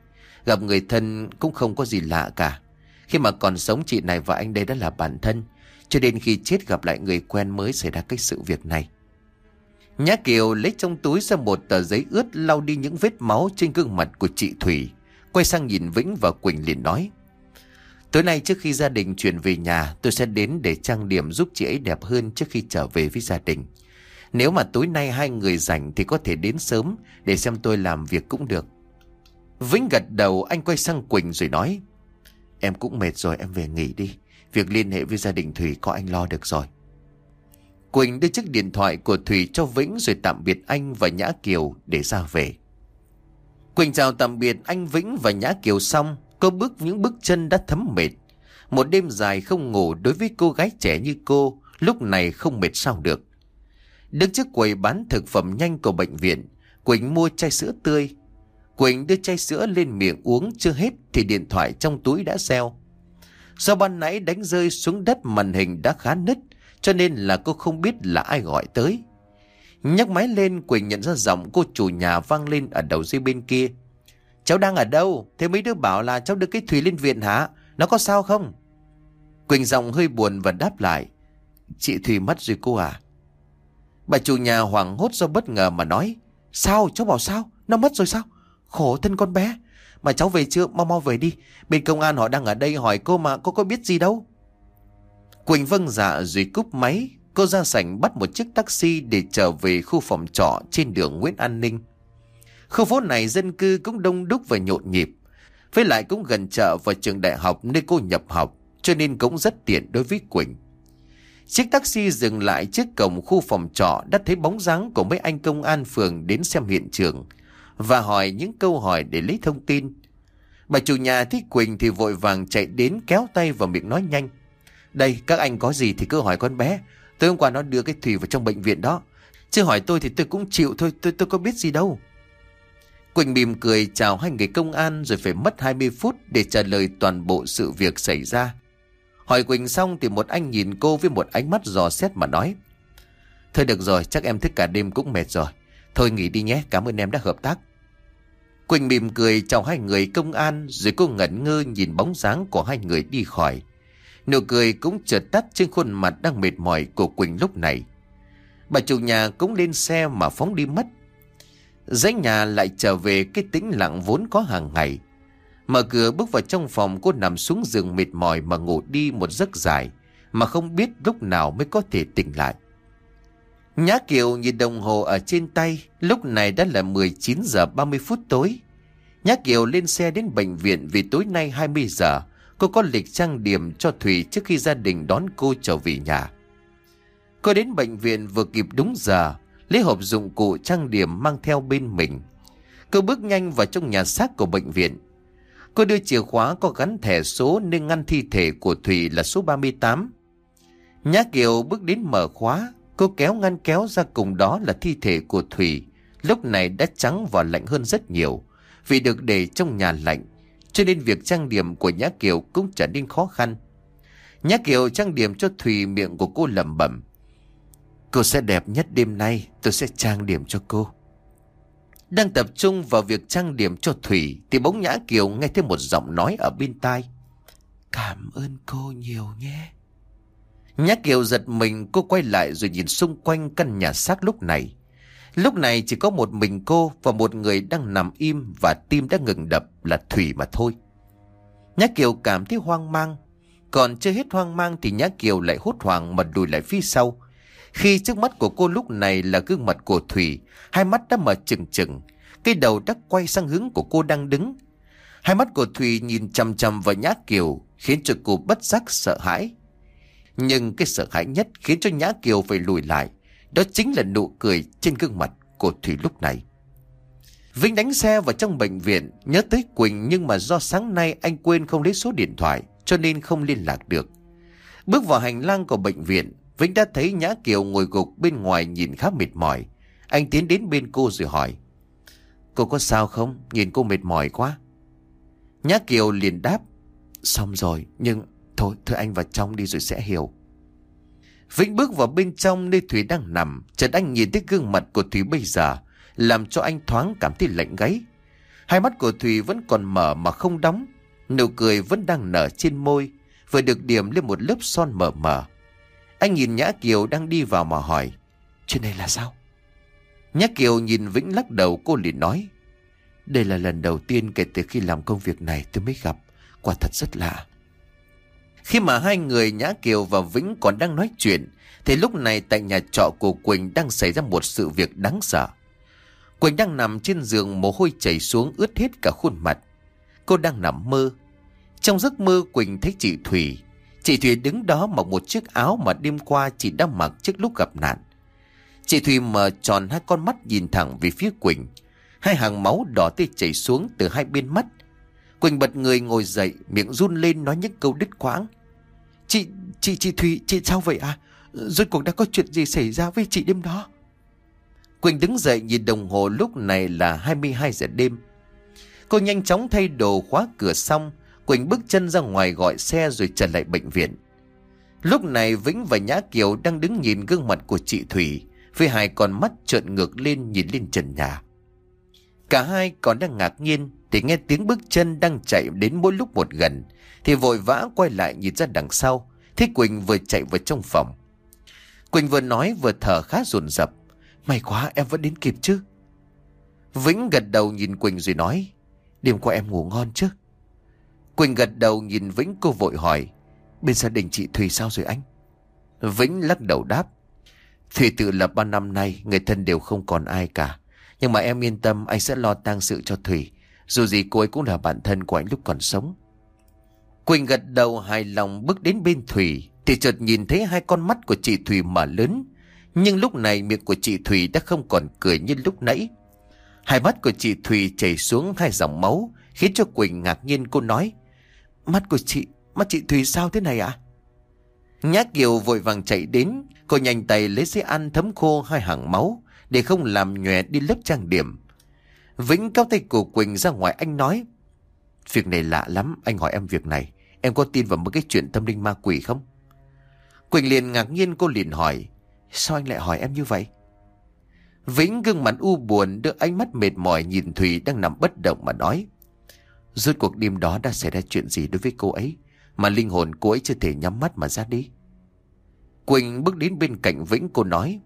Gặp người thân cũng không có gì lạ cả. Khi mà còn sống chị này và anh đây đã là bản thân. Cho đến khi chết gặp lại người quen mới xảy ra cái sự việc này. Nhã Kiều lấy trong túi ra một tờ giấy ướt lau đi những vết máu trên gương mặt của chị Thủy. Quay sang nhìn Vĩnh và Quỳnh liền nói. Tối nay trước khi gia đình chuyển về nhà tôi sẽ đến để trang điểm giúp chị ấy đẹp hơn trước khi trở về với gia đình. Nếu mà tối nay hai người rảnh thì có thể đến sớm để xem tôi làm việc cũng được. Vĩnh gật đầu anh quay sang Quỳnh rồi nói. Em cũng mệt rồi em về nghỉ đi. Việc liên hệ với gia đình Thủy có anh lo được rồi. Quỳnh đưa chiếc điện thoại của Thủy cho Vĩnh rồi tạm biệt anh và Nhã Kiều để ra về. Quỳnh chào tạm biệt anh Vĩnh và Nhã Kiều xong, cô bước những bước chân đã thấm mệt. Một đêm dài không ngủ đối với cô gái trẻ như cô, lúc này không mệt sao được. Đứng trước quầy bán thực phẩm nhanh của bệnh viện, Quỳnh mua chai sữa tươi. Quỳnh đưa chai sữa lên miệng uống chưa hết thì điện thoại trong túi đã reo. Do ban nãy đánh rơi xuống đất màn hình đã khá nứt, cho nên là cô không biết là ai gọi tới. Nhấc máy lên Quỳnh nhận ra giọng cô chủ nhà vang lên ở đầu dây bên kia. Cháu đang ở đâu? Thế mấy đứa bảo là cháu đưa cái Thùy lên viện hả? Nó có sao không? Quỳnh giọng hơi buồn và đáp lại. Chị Thùy mất rồi cô à? Bà chủ nhà hoảng hốt do bất ngờ mà nói. Sao? Cháu bảo sao? Nó mất rồi sao? Khổ thân con bé. Mà cháu về chưa? Mau mau về đi. Bên công an họ đang ở đây hỏi cô mà cô có biết gì đâu. Quỳnh vâng dạ rồi cúp máy. Cô ra sảnh bắt một chiếc taxi để trở về khu phòng trọ trên đường Nguyễn An Ninh. Khu phố này dân cư cũng đông đúc và nhộn nhịp. Với lại cũng gần chợ và trường đại học nơi cô nhập học, cho nên cũng rất tiện đối với Quỳnh. Chiếc taxi dừng lại trước cổng khu phòng trọ đã thấy bóng dáng của mấy anh công an phường đến xem hiện trường và hỏi những câu hỏi để lấy thông tin. Bà chủ nhà thích Quỳnh thì vội vàng chạy đến kéo tay vào miệng nói nhanh. Đây, các anh có gì thì cứ hỏi con bé. Tối hôm qua nó đưa cái Thùy vào trong bệnh viện đó. Chứ hỏi tôi thì tôi cũng chịu thôi, tôi tôi có biết gì đâu. Quỳnh mỉm cười chào hai người công an rồi phải mất 20 phút để trả lời toàn bộ sự việc xảy ra. Hỏi Quỳnh xong thì một anh nhìn cô với một ánh mắt dò xét mà nói. Thôi được rồi, chắc em thức cả đêm cũng mệt rồi. Thôi nghỉ đi nhé, cảm ơn em đã hợp tác. Quỳnh mỉm cười chào hai người công an rồi cô ngẩn ngơ nhìn bóng dáng của hai người đi khỏi. Nụ cười cũng chợt tắt trên khuôn mặt đang mệt mỏi của Quỳnh lúc này. Bà chủ nhà cũng lên xe mà phóng đi mất. Dãy nhà lại trở về cái tĩnh lặng vốn có hàng ngày. Mở cửa bước vào trong phòng cô nằm xuống giường mệt mỏi mà ngủ đi một giấc dài mà không biết lúc nào mới có thể tỉnh lại. Nhã Kiều nhìn đồng hồ ở trên tay, lúc này đã là 19 giờ 30 phút tối. Nhã Kiều lên xe đến bệnh viện vì tối nay 20 giờ, cô có lịch trang điểm cho Thủy trước khi gia đình đón cô trở về nhà. Cô đến bệnh viện vừa kịp đúng giờ, lấy hộp dụng cụ trang điểm mang theo bên mình. Cô bước nhanh vào trong nhà xác của bệnh viện. Cô đưa chìa khóa có gắn thẻ số nên ngăn thi thể của Thủy là số 38. Nhã Kiều bước đến mở khóa, cô kéo ngăn kéo ra cùng đó là thi thể của Thủy. Lúc này đã trắng và lạnh hơn rất nhiều, vì được để trong nhà lạnh, cho nên việc trang điểm của Nhã Kiều cũng trở nên khó khăn. Nhã Kiều trang điểm cho Thủy miệng của cô lẩm bẩm. Cô sẽ đẹp nhất đêm nay, tôi sẽ trang điểm cho cô. Đang tập trung vào việc trang điểm cho Thủy, thì bỗng Nhã Kiều nghe thấy một giọng nói ở bên tai. Cảm ơn cô nhiều nhé. Nhã Kiều giật mình, cô quay lại rồi nhìn xung quanh căn nhà xác lúc này. Lúc này chỉ có một mình cô và một người đang nằm im và tim đã ngừng đập là Thủy mà thôi. Nhã Kiều cảm thấy hoang mang. Còn chưa hết hoang mang thì Nhã Kiều lại hốt hoảng mà đùi lại phía sau. Khi trước mắt của cô lúc này là gương mặt của Thủy, hai mắt đã mở trừng trừng, cái đầu đã quay sang hướng của cô đang đứng. Hai mắt của Thủy nhìn chằm chằm vào Nhã Kiều, khiến cho cô bất giác sợ hãi. Nhưng cái sợ hãi nhất khiến cho Nhã Kiều phải lùi lại, đó chính là nụ cười trên gương mặt của Thủy lúc này. Vinh đánh xe vào trong bệnh viện, nhớ tới Quỳnh nhưng mà do sáng nay anh quên không lấy số điện thoại, cho nên không liên lạc được. Bước vào hành lang của bệnh viện, Vĩnh đã thấy Nhã Kiều ngồi gục bên ngoài nhìn khá mệt mỏi. Anh tiến đến bên cô rồi hỏi. Cô có sao không? Nhìn cô mệt mỏi quá. Nhã Kiều liền đáp. Xong rồi, nhưng thôi, thôi anh vào trong đi rồi sẽ hiểu. Vĩnh bước vào bên trong nơi Thủy đang nằm. Chợt anh nhìn thấy gương mặt của Thủy bây giờ, làm cho anh thoáng cảm thấy lạnh gáy. Hai mắt của Thủy vẫn còn mở mà không đóng. Nụ cười vẫn đang nở trên môi, vừa được điểm lên một lớp son mờ mờ. Anh nhìn Nhã Kiều đang đi vào mà hỏi. Chuyện này là sao? Nhã Kiều nhìn Vĩnh lắc đầu cô liền nói. Đây là lần đầu tiên kể từ khi làm công việc này tôi mới gặp. Quả thật rất lạ. Khi mà hai người Nhã Kiều và Vĩnh còn đang nói chuyện, thì lúc này tại nhà trọ của Quỳnh đang xảy ra một sự việc đáng sợ. Quỳnh đang nằm trên giường mồ hôi chảy xuống ướt hết cả khuôn mặt. Cô đang nằm mơ. Trong giấc mơ Quỳnh thấy chị Thủy Chị Thùy đứng đó mặc một chiếc áo mà đêm qua chị đã mặc trước lúc gặp nạn. Chị Thùy mở tròn hai con mắt nhìn thẳng về phía Quỳnh. Hai hàng máu đỏ tươi chảy xuống từ hai bên mắt. Quỳnh bật người ngồi dậy, miệng run lên nói những câu đứt quãng. Chị, chị, chị Thùy, chị sao vậy à? Rốt cuộc đã có chuyện gì xảy ra với chị đêm đó? Quỳnh đứng dậy nhìn đồng hồ lúc này là 22 giờ đêm. Cô nhanh chóng thay đồ khóa cửa xong, Quỳnh bước chân ra ngoài gọi xe rồi trở lại bệnh viện. Lúc này Vĩnh và Nhã Kiều đang đứng nhìn gương mặt của chị Thủy, với hai con mắt trợn ngược lên nhìn lên trần nhà. Cả hai còn đang ngạc nhiên Thì nghe tiếng bước chân đang chạy đến mỗi lúc một gần, Thì vội vã quay lại nhìn ra đằng sau Thế Quỳnh vừa chạy vào trong phòng Quỳnh vừa nói vừa thở khá rồn rập May quá em vẫn đến kịp chứ Vĩnh gật đầu nhìn Quỳnh rồi nói, Đêm qua em ngủ ngon chứ Quỳnh gật đầu nhìn Vĩnh, cô vội hỏi, Bên gia đình chị Thùy sao rồi anh? Vĩnh lắc đầu đáp, Thùy tự lập ba năm nay, Người thân đều không còn ai cả. Nhưng mà em yên tâm, anh sẽ lo tang sự cho Thùy. Dù gì cô ấy cũng là bạn thân của anh lúc còn sống. Quỳnh gật đầu hài lòng bước đến bên Thùy, Thì chợt nhìn thấy hai con mắt của chị Thùy mở lớn. Nhưng lúc này miệng của chị Thùy đã không còn cười như lúc nãy. Hai mắt của chị Thùy chảy xuống hai dòng máu, Khiến cho Quỳnh ngạc nhiên, cô nói Mắt của chị, mắt chị Thùy sao thế này ạ? À? Nhã Kiều vội vàng chạy đến Cô nhanh tay lấy giấy ăn thấm khô hai hàng máu Để không làm nhòe đi lớp trang điểm Vĩnh cao tay của Quỳnh ra ngoài anh nói Việc này lạ lắm Anh hỏi em việc này Em có tin vào một cái chuyện tâm linh ma quỷ không Quỳnh liền ngạc nhiên cô liền hỏi Sao anh lại hỏi em như vậy Vĩnh gương mặt u buồn đưa ánh mắt mệt mỏi nhìn Thùy đang nằm bất động mà nói. Rốt cuộc đêm đó đã xảy ra chuyện gì đối với cô ấy mà linh hồn cô ấy chưa thể nhắm mắt mà ra đi. Quỳnh bước đến bên cạnh Vĩnh, cô nói,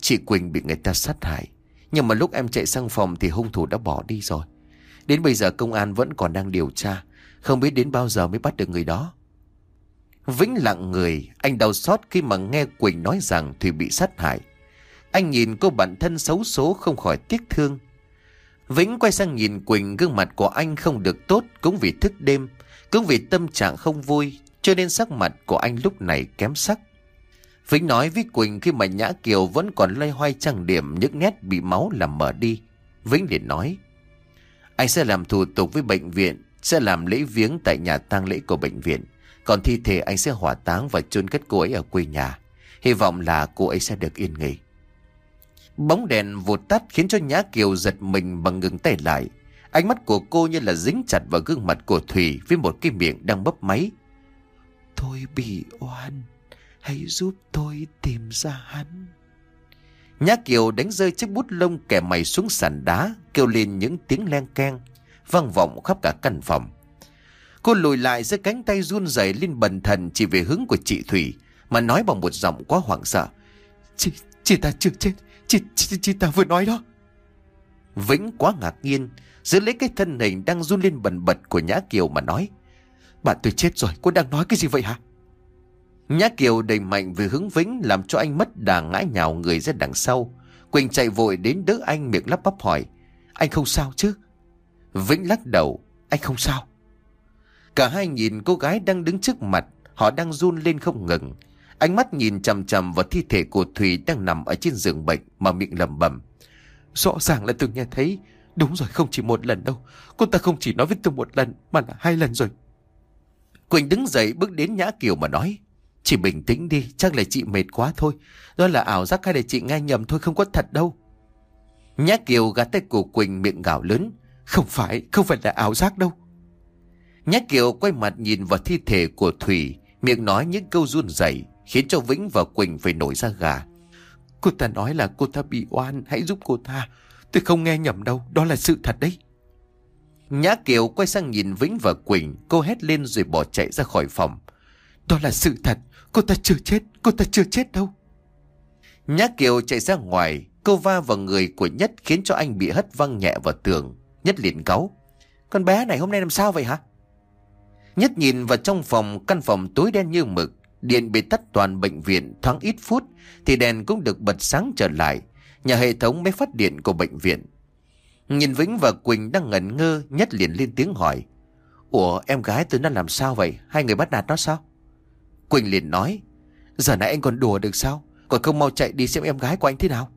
Chị Quỳnh bị người ta sát hại, Nhưng mà lúc em chạy sang phòng thì hung thủ đã bỏ đi rồi Đến bây giờ công an vẫn còn đang điều tra, Không biết đến bao giờ mới bắt được người đó Vĩnh lặng người, Anh đau xót khi mà nghe Quỳnh nói rằng Thùy bị sát hại anh nhìn cô bản thân xấu số không khỏi tiếc thương. Vĩnh quay sang nhìn Quỳnh gương mặt của anh không được tốt cũng vì thức đêm, cũng vì tâm trạng không vui, cho nên sắc mặt của anh lúc này kém sắc. Vĩnh nói với Quỳnh khi mà Nhã Kiều vẫn còn loay hoay trang điểm những nét bị máu làm mở đi. Vĩnh liền nói, anh sẽ làm thủ tục với bệnh viện, sẽ làm lễ viếng tại nhà tang lễ của bệnh viện. Còn thi thể anh sẽ hỏa táng và chôn cất cô ấy ở quê nhà. Hy vọng là cô ấy sẽ được yên nghỉ. Bóng đèn vụt tắt khiến cho Nhã Kiều giật mình bằng ngừng tay lại. Ánh mắt của cô như là dính chặt vào gương mặt của Thủy với một cái miệng đang bấp máy. Tôi bị oan, hãy giúp tôi tìm ra hắn. Nhã Kiều đánh rơi chiếc bút lông kẻ mày xuống sàn đá, kêu lên những tiếng len keng, vang vọng khắp cả căn phòng. Cô lùi lại giữa cánh tay run rẩy lên bần thần chỉ về hướng của chị Thủy, mà nói bằng một giọng quá hoảng sợ. Chị, chị ta chưa chết, Chị, chị, chị ta vừa nói đó. Vĩnh quá ngạc nhiên Giữ lấy cái thân hình đang run lên bần bật của Nhã Kiều mà nói Bạn tôi chết rồi Cô đang nói cái gì vậy hả? Nhã Kiều đầy mạnh về hướng Vĩnh Làm cho anh mất đà ngã nhào người ra đằng sau. Quỳnh chạy vội đến đỡ anh miệng lắp bắp hỏi Anh không sao chứ? Vĩnh lắc đầu Anh không sao. Cả hai nhìn cô gái đang đứng trước mặt Họ đang run lên không ngừng. Ánh mắt nhìn chầm chầm vào thi thể của Thùy đang nằm ở trên giường bệnh mà miệng lẩm bẩm. Rõ ràng là tôi nghe thấy. Đúng rồi không chỉ một lần đâu. Cô ta không chỉ nói với tôi một lần mà là hai lần rồi. Quỳnh đứng dậy bước đến Nhã Kiều mà nói. Chị bình tĩnh đi, chắc là chị mệt quá thôi. Đó là ảo giác hay là chị nghe nhầm thôi không có thật đâu. Nhã Kiều gạt tay của Quỳnh miệng gào lớn. Không phải, không phải là ảo giác đâu. Nhã Kiều quay mặt nhìn vào thi thể của Thủy, miệng nói những câu run rẩy khiến cho Vĩnh và Quỳnh phải nổi ra gà. Cô ta nói là cô ta bị oan, hãy giúp cô ta. Tôi không nghe nhầm đâu, đó là sự thật đấy. Nhã Kiều quay sang nhìn Vĩnh và Quỳnh, cô hét lên rồi bỏ chạy ra khỏi phòng. Đó là sự thật, cô ta chưa chết, cô ta chưa chết đâu. Nhã Kiều chạy ra ngoài, cô va vào người của Nhất khiến cho anh bị hất văng nhẹ vào tường. Nhất liền cáu. Con bé này hôm nay làm sao vậy hả? Nhất nhìn vào trong phòng, căn phòng tối đen như mực. Điện bị tắt toàn bệnh viện, thoáng ít phút thì đèn cũng được bật sáng trở lại. Nhà hệ thống máy phát điện của bệnh viện. Nhìn Vĩnh và Quỳnh đang ngẩn ngơ, nhất liền lên tiếng hỏi. Ủa, em gái tôi nó làm sao vậy? Hai người bắt nạt nó sao? Quỳnh liền nói. Giờ nãy anh còn đùa được sao? Còn không mau chạy đi xem em gái của anh thế nào?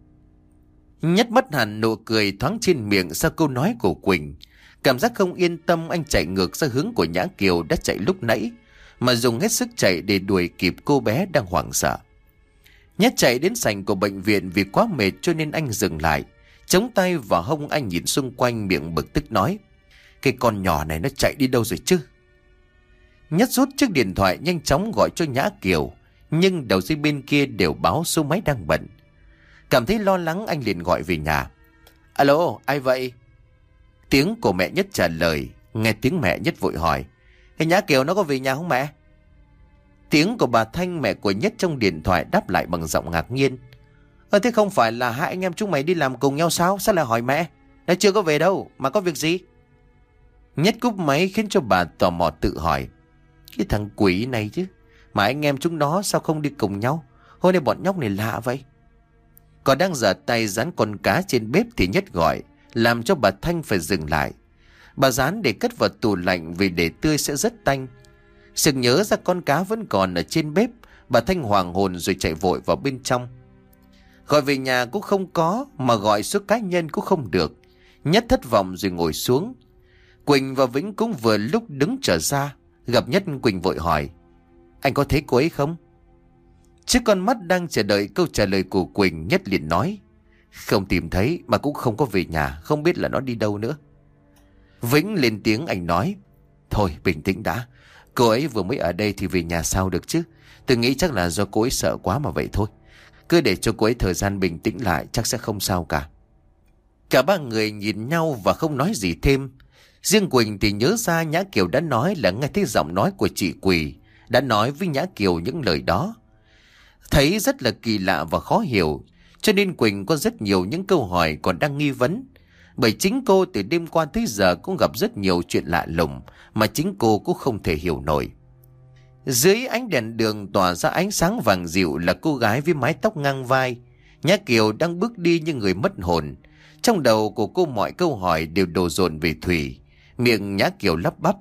Nhất mất hẳn nụ cười thoáng trên miệng sau câu nói của Quỳnh. Cảm giác không yên tâm, anh chạy ngược ra hướng của Nhã Kiều đã chạy lúc nãy mà dùng hết sức chạy để đuổi kịp cô bé đang hoảng sợ. Nhất chạy đến sảnh của bệnh viện vì quá mệt cho nên anh dừng lại. Chống tay vào hông anh nhìn xung quanh miệng bực tức nói. Cái con nhỏ này nó chạy đi đâu rồi chứ? Nhất rút chiếc điện thoại nhanh chóng gọi cho Nhã Kiều. Nhưng đầu dây bên kia đều báo số máy đang bận. Cảm thấy lo lắng anh liền gọi về nhà. Alo, ai vậy? Tiếng của mẹ Nhất trả lời Nghe tiếng mẹ Nhất vội hỏi cái Nhã Kiều nó có về nhà không mẹ? Tiếng của bà Thanh, mẹ của Nhất trong điện thoại đáp lại bằng giọng ngạc nhiên. Ơ, thế không phải là hai anh em chúng mày đi làm cùng nhau sao? Sao lại hỏi mẹ? Nó chưa có về đâu, mà có việc gì? Nhất cúp máy khiến cho bà tò mò tự hỏi. Cái thằng quỷ này chứ, Mà anh em chúng nó sao không đi cùng nhau? Hôm nay bọn nhóc này lạ vậy. Còn đang giở tay dán con cá trên bếp thì Nhất gọi, Làm cho bà Thanh phải dừng lại. Bà dán để cất vào tủ lạnh Vì để tươi sẽ rất tanh. Sực nhớ ra con cá vẫn còn ở trên bếp, Bà Thanh hoàng hồn rồi chạy vội vào bên trong. Gọi về nhà cũng không có, Mà gọi số cá nhân cũng không được. Nhất thất vọng rồi ngồi xuống. Quỳnh và Vĩnh cũng vừa lúc đứng trở ra, Gặp Nhất Quỳnh vội hỏi, Anh có thấy cô ấy không? Chiếc con mắt đang chờ đợi câu trả lời của Quỳnh, Nhất liền nói, Không tìm thấy mà cũng không có về nhà, Không biết là nó đi đâu nữa. Vĩnh lên tiếng anh nói, Thôi, bình tĩnh đã. Cô ấy vừa mới ở đây thì về nhà sao được chứ. Tôi nghĩ chắc là do cô ấy sợ quá mà vậy thôi. Cứ để cho cô ấy thời gian bình tĩnh lại, Chắc sẽ không sao cả. Cả ba người nhìn nhau và không nói gì thêm. Riêng Quỳnh thì nhớ ra Nhã Kiều đã nói là nghe thấy giọng nói của chị Quỳ, Đã nói với Nhã Kiều những lời đó. Thấy rất là kỳ lạ và khó hiểu, Cho nên Quỳnh có rất nhiều những câu hỏi còn đang nghi vấn. Bởi chính cô từ đêm qua tới giờ cũng gặp rất nhiều chuyện lạ lùng Mà chính cô cũng không thể hiểu nổi. Dưới ánh đèn đường tỏa ra ánh sáng vàng dịu là cô gái với mái tóc ngang vai. Nhã Kiều đang bước đi như người mất hồn. Trong đầu của cô mọi câu hỏi đều đổ dồn về Thủy. Miệng Nhã Kiều lắp bắp.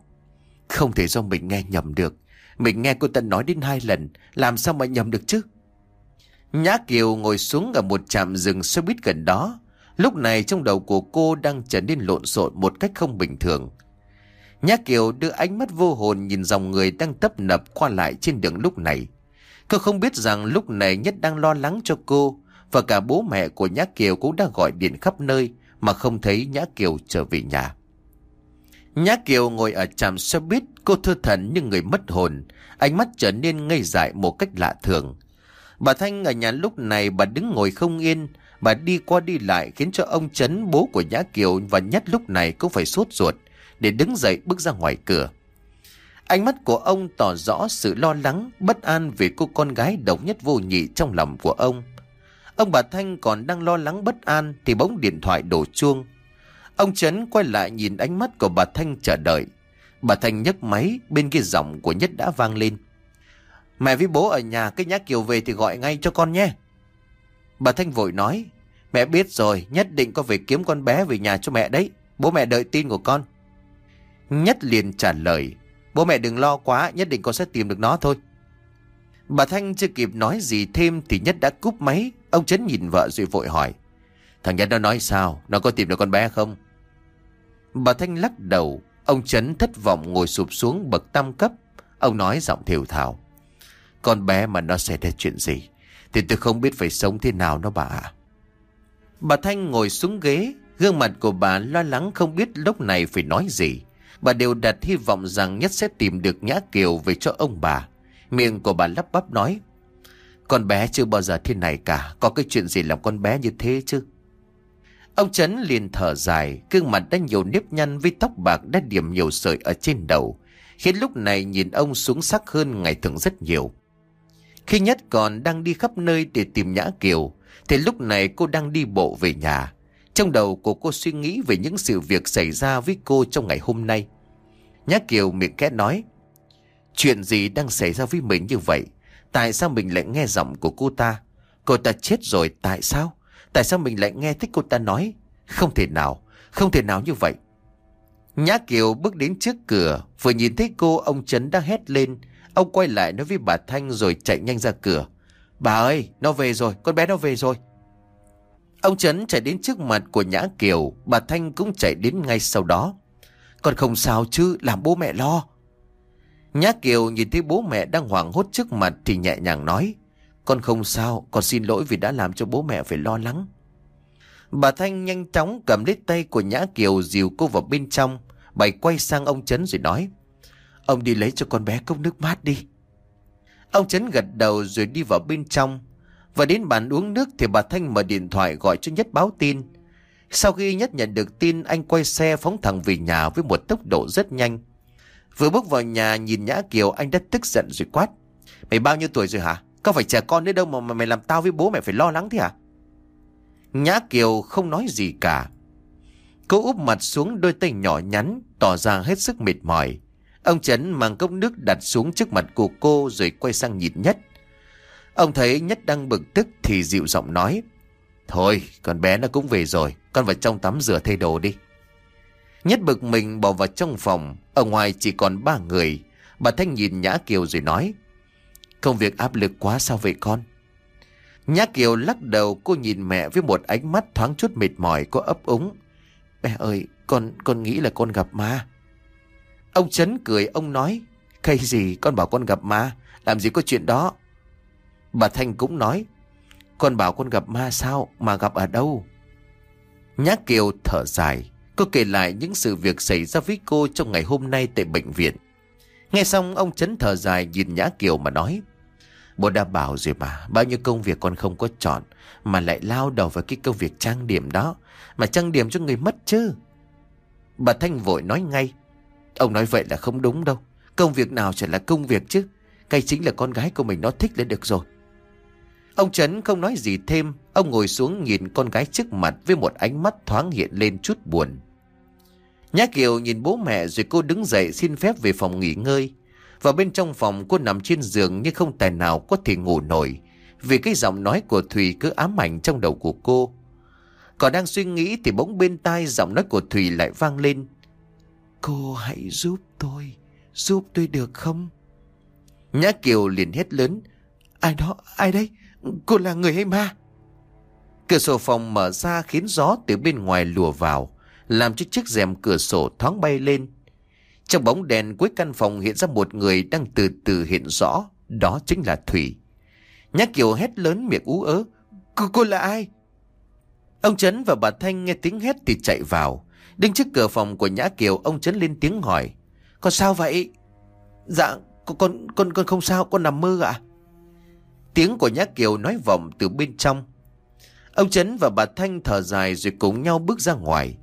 Không thể do mình nghe nhầm được. Mình nghe cô ta nói đến hai lần, Làm sao mà nhầm được chứ? Nhã Kiều ngồi xuống ở một trạm rừng xe buýt gần đó. Lúc này trong đầu của cô đang trở nên lộn xộn một cách không bình thường. Nhã Kiều đưa ánh mắt vô hồn nhìn dòng người đang tấp nập qua lại trên đường lúc này. Cô không biết rằng lúc này Nhất đang lo lắng cho cô và cả bố mẹ của Nhã Kiều cũng đã gọi điện khắp nơi mà không thấy Nhã Kiều trở về nhà. Nhã Kiều ngồi ở trạm xe buýt, cô thơ thần như người mất hồn, ánh mắt trở nên ngây dại một cách lạ thường. Bà Thanh ở nhà lúc này bà đứng ngồi không yên, bà đi qua đi lại khiến cho ông Trấn bố của Nhã Kiều và Nhất lúc này cũng phải sốt ruột để đứng dậy bước ra ngoài cửa. Ánh mắt của ông tỏ rõ sự lo lắng, bất an về cô con gái độc nhất vô nhị trong lòng của ông. Ông bà Thanh còn đang lo lắng bất an thì bỗng điện thoại đổ chuông. Ông Trấn quay lại nhìn ánh mắt của bà Thanh chờ đợi. Bà Thanh nhấc máy, bên kia giọng của Nhất đã vang lên. Mẹ với bố ở nhà cái nhá Kiều về thì gọi ngay cho con nhé. Bà Thanh vội nói. Mẹ biết rồi, nhất định có phải kiếm con bé về nhà cho mẹ đấy. Bố mẹ đợi tin của con. Nhất liền trả lời. Bố mẹ đừng lo quá, nhất định con sẽ tìm được nó thôi. Bà Thanh chưa kịp nói gì thêm thì Nhất đã cúp máy. Ông Trấn nhìn vợ rồi vội hỏi. Thằng Nhất nó nói sao? Nó có tìm được con bé không? Bà Thanh lắc đầu. Ông Trấn thất vọng ngồi sụp xuống bậc tam cấp. Ông nói giọng thiểu thảo. Con bé mà nó xảy ra chuyện gì Thì tôi không biết phải sống thế nào nó bà ạ Bà Thanh ngồi xuống ghế Gương mặt của bà lo lắng không biết lúc này phải nói gì. Bà đều đặt hy vọng rằng nhất sẽ tìm được Nhã Kiều về cho ông bà. Miệng của bà lắp bắp nói Con bé chưa bao giờ thế này cả Có cái chuyện gì làm con bé như thế chứ? Ông Trấn liền thở dài Gương mặt đã nhiều nếp nhăn với tóc bạc đã điểm nhiều sợi ở trên đầu. Khiến lúc này nhìn ông xuống sắc hơn ngày thường rất nhiều. Khi Nhất còn đang đi khắp nơi để tìm Nhã Kiều, thì lúc này cô đang đi bộ về nhà. Trong đầu của cô suy nghĩ về những sự việc xảy ra với cô trong ngày hôm nay. Nhã Kiều miệng két nói, Chuyện gì đang xảy ra với mình như vậy? Tại sao mình lại nghe giọng của cô ta? Cô ta chết rồi, tại sao? Tại sao mình lại nghe thích cô ta nói? Không thể nào, không thể nào như vậy. Nhã Kiều bước đến trước cửa, vừa nhìn thấy cô, ông Trấn đã hét lên, Ông quay lại nói với bà Thanh rồi chạy nhanh ra cửa. Bà ơi, nó về rồi, con bé nó về rồi. Ông Trấn chạy đến trước mặt của Nhã Kiều, bà Thanh cũng chạy đến ngay sau đó. Con không sao chứ, làm bố mẹ lo. Nhã Kiều nhìn thấy bố mẹ đang hoảng hốt trước mặt thì nhẹ nhàng nói. Con không sao, con xin lỗi vì đã làm cho bố mẹ phải lo lắng. Bà Thanh nhanh chóng cầm lấy tay của Nhã Kiều dìu cô vào bên trong. Bà quay sang ông Trấn rồi nói. Ông đi lấy cho con bé cốc nước mát đi. Ông Trấn gật đầu rồi đi vào bên trong. Và đến bàn uống nước thì bà Thanh mở điện thoại gọi cho Nhất báo tin. Sau khi Nhất nhận được tin anh quay xe phóng thẳng về nhà với một tốc độ rất nhanh. Vừa bước vào nhà nhìn Nhã Kiều anh đã tức giận rồi quát. Mày bao nhiêu tuổi rồi hả? Có phải trẻ con nữa đâu mà mày làm tao với bố mẹ phải lo lắng thế hả? Nhã Kiều không nói gì cả. Cô úp mặt xuống đôi tay nhỏ nhắn, tỏ ra hết sức mệt mỏi. Ông Trấn mang cốc nước đặt xuống trước mặt của cô rồi quay sang nhìn Nhất. Ông thấy Nhất đang bực tức thì dịu giọng nói. Thôi, con bé nó cũng về rồi, con vào trong tắm rửa thay đồ đi. Nhất bực mình bỏ vào trong phòng, ở ngoài chỉ còn ba người. Bà Thanh nhìn Nhã Kiều rồi nói. Công việc áp lực quá sao vậy con? Nhã Kiều lắc đầu cô nhìn mẹ với một ánh mắt thoáng chút mệt mỏi có ấp úng. Mẹ ơi, con con nghĩ là con gặp ma. Ông Trấn cười ông nói. Cây gì con bảo con gặp ma, làm gì có chuyện đó. Bà Thanh cũng nói. Con bảo con gặp ma sao mà gặp ở đâu? Nhã Kiều thở dài. Cô kể lại những sự việc xảy ra với cô trong ngày hôm nay tại bệnh viện. Nghe xong ông Trấn thở dài nhìn Nhã Kiều mà nói. Bố đã bảo rồi mà, bao nhiêu công việc con không có chọn, mà lại lao đầu vào cái công việc trang điểm đó, mà trang điểm cho người mất chứ. Bà Thanh vội nói ngay. Ông nói vậy là không đúng đâu, công việc nào chỉ là công việc chứ, cái chính là con gái của mình nó thích là được rồi. Ông Trấn không nói gì thêm, ông ngồi xuống nhìn con gái trước mặt với một ánh mắt thoáng hiện lên chút buồn. Nhã Kiều nhìn bố mẹ rồi cô đứng dậy xin phép về phòng nghỉ ngơi. Và bên trong phòng cô nằm trên giường nhưng không tài nào có thể ngủ nổi vì cái giọng nói của Thùy cứ ám ảnh trong đầu của cô. Còn đang suy nghĩ thì bỗng bên tai giọng nói của Thùy lại vang lên. Cô hãy giúp tôi, giúp tôi được không? Nhã Kiều liền hét lớn. Ai đó, ai đấy Cô là người hay ma? Cửa sổ phòng mở ra khiến gió từ bên ngoài lùa vào, làm cho chiếc rèm cửa sổ thoáng bay lên. Trong bóng đèn cuối căn phòng hiện ra một người đang từ từ hiện rõ, đó chính là Thủy. Nhã Kiều hét lớn miệng ú ớ, cô, cô là ai? Ông Trấn và bà Thanh nghe tiếng hét thì chạy vào. Đứng trước cửa phòng của Nhã Kiều, ông Trấn lên tiếng hỏi, con sao vậy? Dạ, con, con, con, không sao, con nằm mơ ạ. Tiếng của Nhã Kiều nói vọng từ bên trong. Ông Trấn và bà Thanh thở dài rồi cùng nhau bước ra ngoài.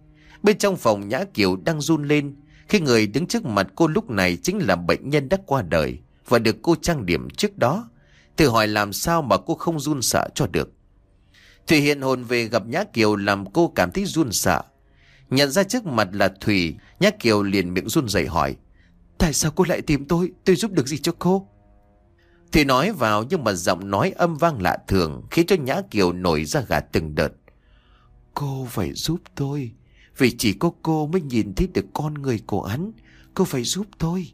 Bên trong phòng Nhã Kiều đang run lên, khi người đứng trước mặt cô lúc này chính là bệnh nhân đã qua đời và được cô trang điểm trước đó. Thử hỏi làm sao mà cô không run sợ cho được. Thủy hiện hồn về gặp Nhã Kiều làm cô cảm thấy run sợ. Nhận ra trước mặt là Thủy, Nhã Kiều liền miệng run rẩy hỏi. Tại sao cô lại tìm tôi? Tôi giúp được gì cho cô? Thủy nói vào nhưng mà giọng nói âm vang lạ thường khiến cho Nhã Kiều nổi ra gà từng đợt. Cô phải giúp tôi. Vì chỉ có cô mới nhìn thấy được con người của hắn Cô phải giúp tôi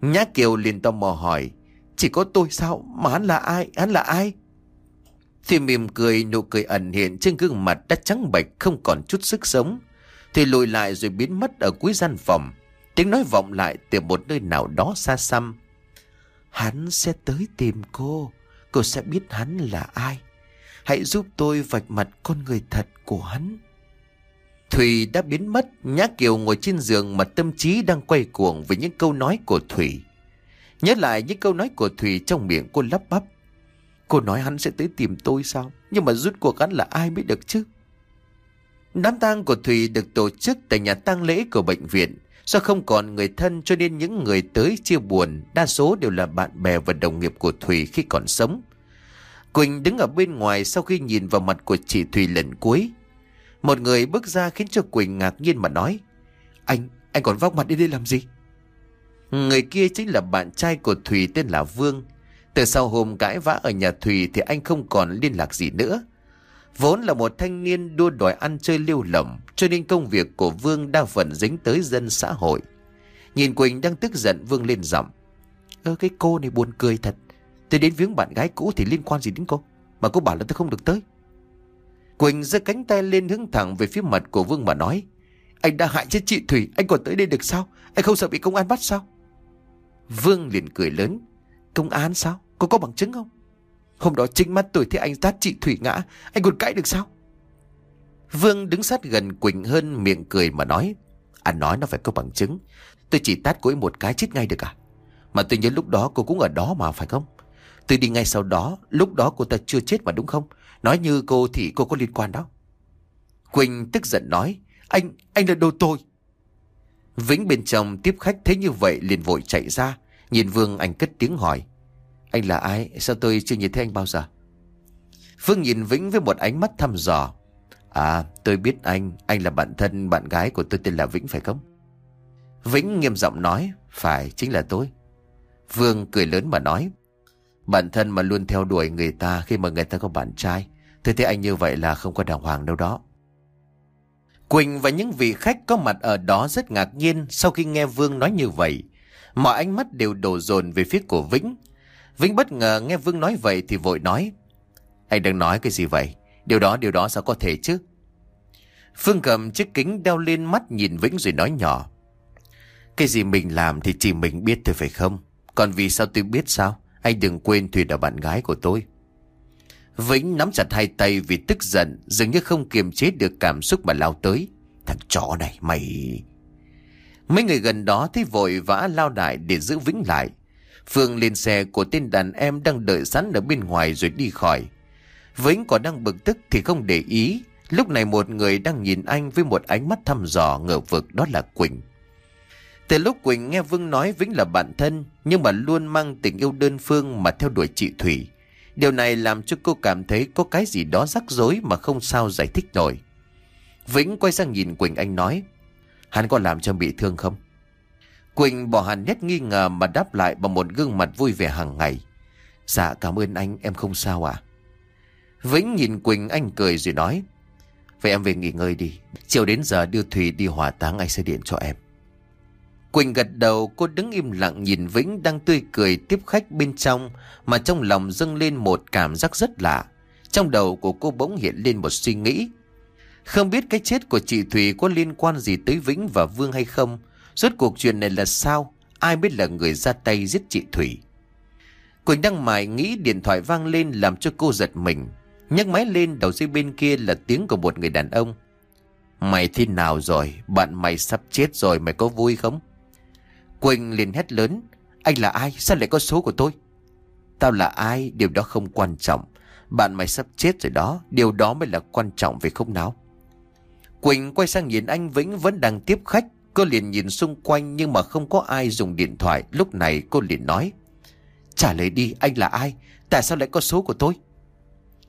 Nhã Kiều liền tò mò hỏi Chỉ có tôi sao mà hắn là ai Hắn là ai thì mỉm cười nụ cười ẩn hiện trên gương mặt đã trắng bệch không còn chút sức sống. Thì lùi lại rồi biến mất ở cuối gian phòng. Tiếng nói vọng lại từ một nơi nào đó xa xăm. Hắn sẽ tới tìm cô. Cô sẽ biết hắn là ai. Hãy giúp tôi vạch mặt con người thật của hắn. Thủy đã biến mất, Nhã Kiều ngồi trên giường mà tâm trí đang quay cuồng với những câu nói của Thủy. Nhớ lại những câu nói của Thủy trong miệng cô lắp bắp. Cô nói hắn sẽ tới tìm tôi sao? Nhưng mà rút cuộc hắn là ai mới được chứ? Đám tang của thùy được tổ chức tại nhà tang lễ của bệnh viện. Do không còn người thân cho nên những người tới chia buồn, đa số đều là bạn bè và đồng nghiệp của thùy khi còn sống. Quỳnh đứng ở bên ngoài sau khi nhìn vào mặt của chị thùy lần cuối. Một người bước ra khiến cho Quỳnh ngạc nhiên mà nói Anh, anh còn vóc mặt đi đây làm gì? Người kia chính là bạn trai của Thùy tên là Vương từ sau hôm cãi vã ở nhà Thùy thì anh không còn liên lạc gì nữa Vốn là một thanh niên đua đòi ăn chơi liêu lỏng Cho nên công việc của Vương đa phần dính tới dân xã hội Nhìn Quỳnh đang tức giận Vương lên giọng Ơ cái cô này buồn cười thật Tôi đến viếng bạn gái cũ thì liên quan gì đến cô Mà cô bảo là tôi không được tới Quỳnh giơ cánh tay lên hướng thẳng về phía mặt của Vương mà nói. Anh đã hại chết chị Thủy, anh còn tới đây được sao? Anh không sợ bị công an bắt sao? Vương liền cười lớn. Công an sao? Cô có bằng chứng không? Hôm đó chính mắt tôi thấy anh tát chị Thủy ngã, anh còn cãi được sao? Vương đứng sát gần Quỳnh hơn miệng cười mà nói. Anh nói nó phải có bằng chứng. Tôi chỉ tát cô ấy một cái chết ngay được à? Mà tôi nhớ lúc đó cô cũng ở đó mà phải không? Tôi đi ngay sau đó, lúc đó cô ta chưa chết mà đúng không? Nói như cô thì cô có liên quan đó. Quỳnh tức giận nói. Anh, anh là đồ tôi. Vĩnh bên trong tiếp khách thấy như vậy liền vội chạy ra. Nhìn Vương anh cất tiếng hỏi. Anh là ai? Sao tôi chưa nhìn thấy anh bao giờ? Phương nhìn Vĩnh với một ánh mắt thăm dò. À, tôi biết anh. Anh là bạn thân, bạn gái của tôi tên là Vĩnh phải không? Vĩnh nghiêm giọng nói. Phải, chính là tôi. Vương cười lớn mà nói. Bạn thân mà luôn theo đuổi người ta khi mà người ta có bạn trai. Tôi thấy anh như vậy là không có đàng hoàng đâu đó. Quỳnh và những vị khách có mặt ở đó rất ngạc nhiên sau khi nghe Vương nói như vậy. Mọi ánh mắt đều đổ dồn về phía của Vĩnh. Vĩnh bất ngờ nghe Vương nói vậy thì vội nói. Anh đang nói cái gì vậy? Điều đó, điều đó sao có thể chứ? Phương cầm chiếc kính đeo lên mắt nhìn Vĩnh rồi nói nhỏ. Cái gì mình làm thì chỉ mình biết thôi phải không? Còn vì sao tôi biết sao? Anh đừng quên Thùy là bạn gái của tôi. Vĩnh nắm chặt hai tay vì tức giận, dường như không kiềm chế được cảm xúc mà lao tới. Thằng chó này, mày... Mấy người gần đó thấy vội vã lao đại để giữ Vĩnh lại. Phương lên xe, của tên đàn em đang đợi sẵn ở bên ngoài rồi đi khỏi. Vĩnh còn đang bực tức thì không để ý. Lúc này một người đang nhìn anh với một ánh mắt thăm dò ngờ vực, đó là Quỳnh. Từ lúc Quỳnh nghe Vương nói Vĩnh là bạn thân, nhưng mà luôn mang tình yêu đơn phương mà theo đuổi chị Thủy. Điều này làm cho cô cảm thấy có cái gì đó rắc rối mà không sao giải thích nổi. Vĩnh quay sang nhìn Quỳnh, anh nói, Hắn có làm cho bị thương không? Quỳnh bỏ hẳn nét nghi ngờ mà đáp lại bằng một gương mặt vui vẻ hàng ngày. Dạ cảm ơn anh, em không sao à? Vĩnh nhìn Quỳnh, anh cười rồi nói, Vậy em về nghỉ ngơi đi Chiều đến giờ đưa Thùy đi hỏa táng, anh sẽ điện cho em Quỳnh gật đầu, cô đứng im lặng nhìn Vĩnh đang tươi cười tiếp khách bên trong mà trong lòng dâng lên một cảm giác rất lạ. Trong đầu của cô bỗng hiện lên một suy nghĩ. Không biết cái chết của chị Thùy có liên quan gì tới Vĩnh và Vương hay không? Rốt cuộc chuyện này là sao? Ai biết là người ra tay giết chị Thủy? Quỳnh đang mải nghĩ điện thoại vang lên làm cho cô giật mình. nhấc máy lên, đầu dây bên kia là tiếng của một người đàn ông. Mày thế nào rồi? Bạn mày sắp chết rồi, mày có vui không? Quỳnh liền hét lớn. Anh là ai? Sao lại có số của tôi? Tao là ai? Điều đó không quan trọng. Bạn mày sắp chết rồi đó. Điều đó mới là quan trọng về không nào? Quỳnh quay sang nhìn anh Vĩnh vẫn đang tiếp khách. Cô liền nhìn xung quanh nhưng mà không có ai dùng điện thoại. Lúc này cô liền nói. Trả lời đi, anh là ai? Tại sao lại có số của tôi?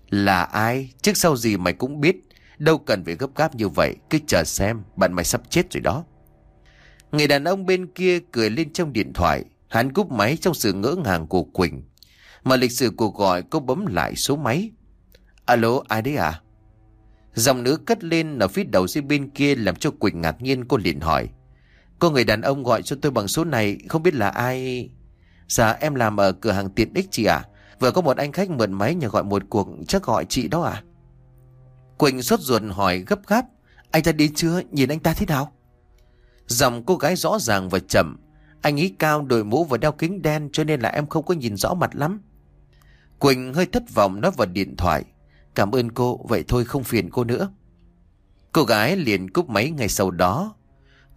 Là ai? Trước sau gì mày cũng biết. Đâu cần phải gấp gáp như vậy. Cứ chờ xem, bạn mày sắp chết rồi đó. Người đàn ông bên kia cười lên trong điện thoại. Hắn cúp máy trong sự ngỡ ngàng của Quỳnh. Mà lịch sử cuộc gọi cô bấm lại số máy. Alo, ai đấy à? Dòng nữ cất lên ở phía đầu dây bên kia làm cho Quỳnh ngạc nhiên cô liền hỏi. Có người đàn ông gọi cho tôi bằng số này, không biết là ai... Dạ em làm ở cửa hàng tiện ích chị à? Vừa có một anh khách mượn máy nhờ gọi một cuộc, chắc gọi chị đó à? Quỳnh sốt ruột hỏi gấp gáp. Anh ta đi chưa? Nhìn anh ta thế nào? Dòng cô gái rõ ràng và chậm. Anh ý cao đội mũ và đeo kính đen cho nên là em không có nhìn rõ mặt lắm. Quỳnh hơi thất vọng nói vào điện thoại. Cảm ơn cô, vậy thôi không phiền cô nữa. Cô gái liền cúp máy ngay sau đó.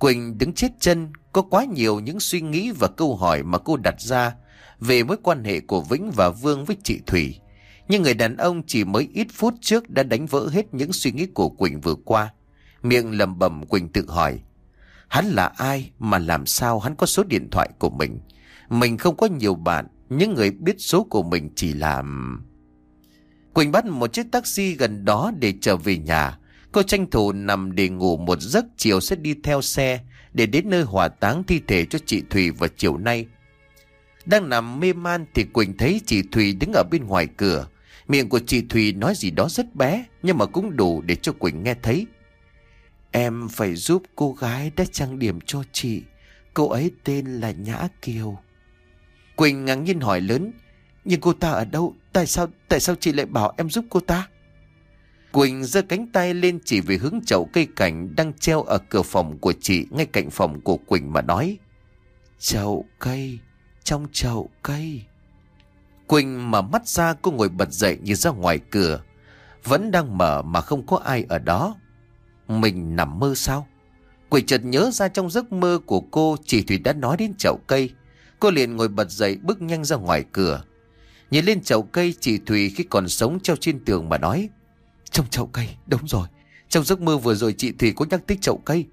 Quỳnh đứng chết chân, có quá nhiều những suy nghĩ và câu hỏi mà cô đặt ra về mối quan hệ của Vĩnh và Vương với chị Thủy. Nhưng người đàn ông chỉ mới ít phút trước đã đánh vỡ hết những suy nghĩ của Quỳnh vừa qua. Miệng lầm bầm Quỳnh tự hỏi. Hắn là ai mà làm sao hắn có số điện thoại của mình? Mình không có nhiều bạn, những người biết số của mình chỉ là... Quỳnh bắt một chiếc taxi gần đó để trở về nhà. Cô tranh thủ nằm để ngủ một giấc, chiều sẽ đi theo xe để đến nơi hỏa táng thi thể cho chị Thùy vào chiều nay. Đang nằm mê man thì Quỳnh thấy chị Thùy đứng ở bên ngoài cửa. Miệng của chị Thùy nói gì đó rất bé, nhưng mà cũng đủ để cho Quỳnh nghe thấy. Em phải giúp cô gái đã trang điểm cho chị. Cô ấy tên là Nhã Kiều. Quỳnh ngạc nhiên hỏi lớn. Nhưng cô ta ở đâu? Tại sao tại sao chị lại bảo em giúp cô ta? Quỳnh giơ cánh tay lên chỉ về hướng chậu cây cảnh đang treo ở cửa phòng của chị ngay cạnh phòng của Quỳnh mà nói. Chậu cây, trong chậu cây. Quỳnh mà mắt ra cô ngồi bật dậy nhìn ra ngoài cửa. Vẫn đang mở mà không có ai ở đó. Mình nằm mơ sao? Quỳnh chợt nhớ ra trong giấc mơ của cô Chị Thủy đã nói đến chậu cây Cô liền ngồi bật dậy bước nhanh ra ngoài cửa Nhìn lên chậu cây Chị Thủy khi còn sống treo trên tường mà nói trong chậu cây, đúng rồi. Trong giấc mơ vừa rồi chị Thủy có nhắc tích chậu cây.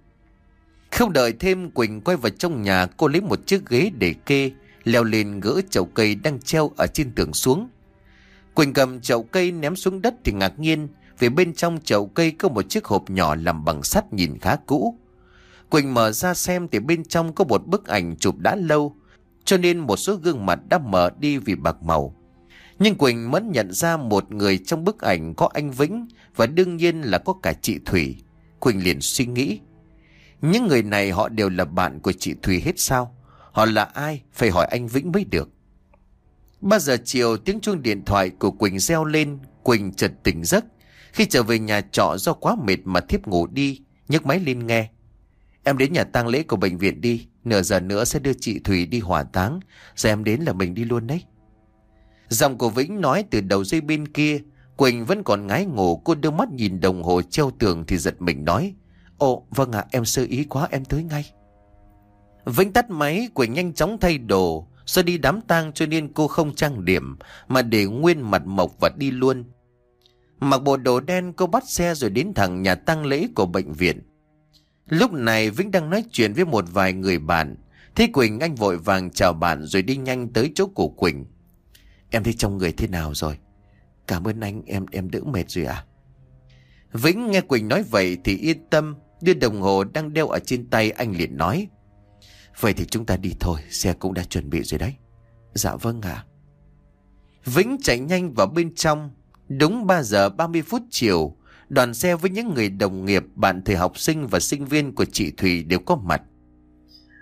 Không đợi thêm Quỳnh quay vào trong nhà, Cô lấy một chiếc ghế để kê, Leo lên gỡ chậu cây đang treo ở trên tường xuống. Quỳnh cầm chậu cây ném xuống đất thì ngạc nhiên, Vì bên trong chậu cây có một chiếc hộp nhỏ làm bằng sắt nhìn khá cũ. Quỳnh mở ra xem thì bên trong có một bức ảnh chụp đã lâu, Cho nên một số gương mặt đã mở đi vì bạc màu. Nhưng Quỳnh vẫn nhận ra một người trong bức ảnh có anh Vĩnh Và đương nhiên là có cả chị Thủy. Quỳnh liền suy nghĩ, Những người này họ đều là bạn của chị Thủy hết sao? Họ là ai? Phải hỏi anh Vĩnh mới được. Ba giờ chiều tiếng chuông điện thoại của Quỳnh reo lên, Quỳnh chợt tỉnh giấc. Khi trở về nhà trọ do quá mệt mà thiếp ngủ đi, nhấc máy lên nghe. Em đến nhà tang lễ của bệnh viện đi, Nửa giờ nữa sẽ đưa chị Thủy đi hỏa táng. Rồi em đến là mình đi luôn đấy. Giọng của Vĩnh nói từ đầu dây bên kia. Quỳnh vẫn còn ngái ngủ, Cô đưa mắt nhìn đồng hồ treo tường Thì giật mình nói, Ồ vâng ạ, em sơ ý quá, em tới ngay. Vĩnh tắt máy, Quỳnh nhanh chóng thay đồ Do đi đám tang cho nên cô không trang điểm, Mà để nguyên mặt mộc và đi luôn. Mặc bộ đồ đen, cô bắt xe rồi đến thẳng nhà tang lễ của bệnh viện. Lúc này, Vĩnh đang nói chuyện với một vài người bạn. Thế Quỳnh, anh vội vàng chào bạn rồi đi nhanh tới chỗ của Quỳnh. Em thấy trong người thế nào rồi? Cảm ơn anh, em em đỡ mệt rồi à? Vĩnh nghe Quỳnh nói vậy thì yên tâm, Đưa đồng hồ đang đeo ở trên tay anh liền nói. Vậy thì chúng ta đi thôi, Xe cũng đã chuẩn bị rồi đấy. Dạ vâng ạ. Vĩnh chạy nhanh vào bên trong. Đúng 3 giờ 30 phút chiều, Đoàn xe với những người đồng nghiệp, Bạn thời học sinh và sinh viên của chị Thùy đều có mặt.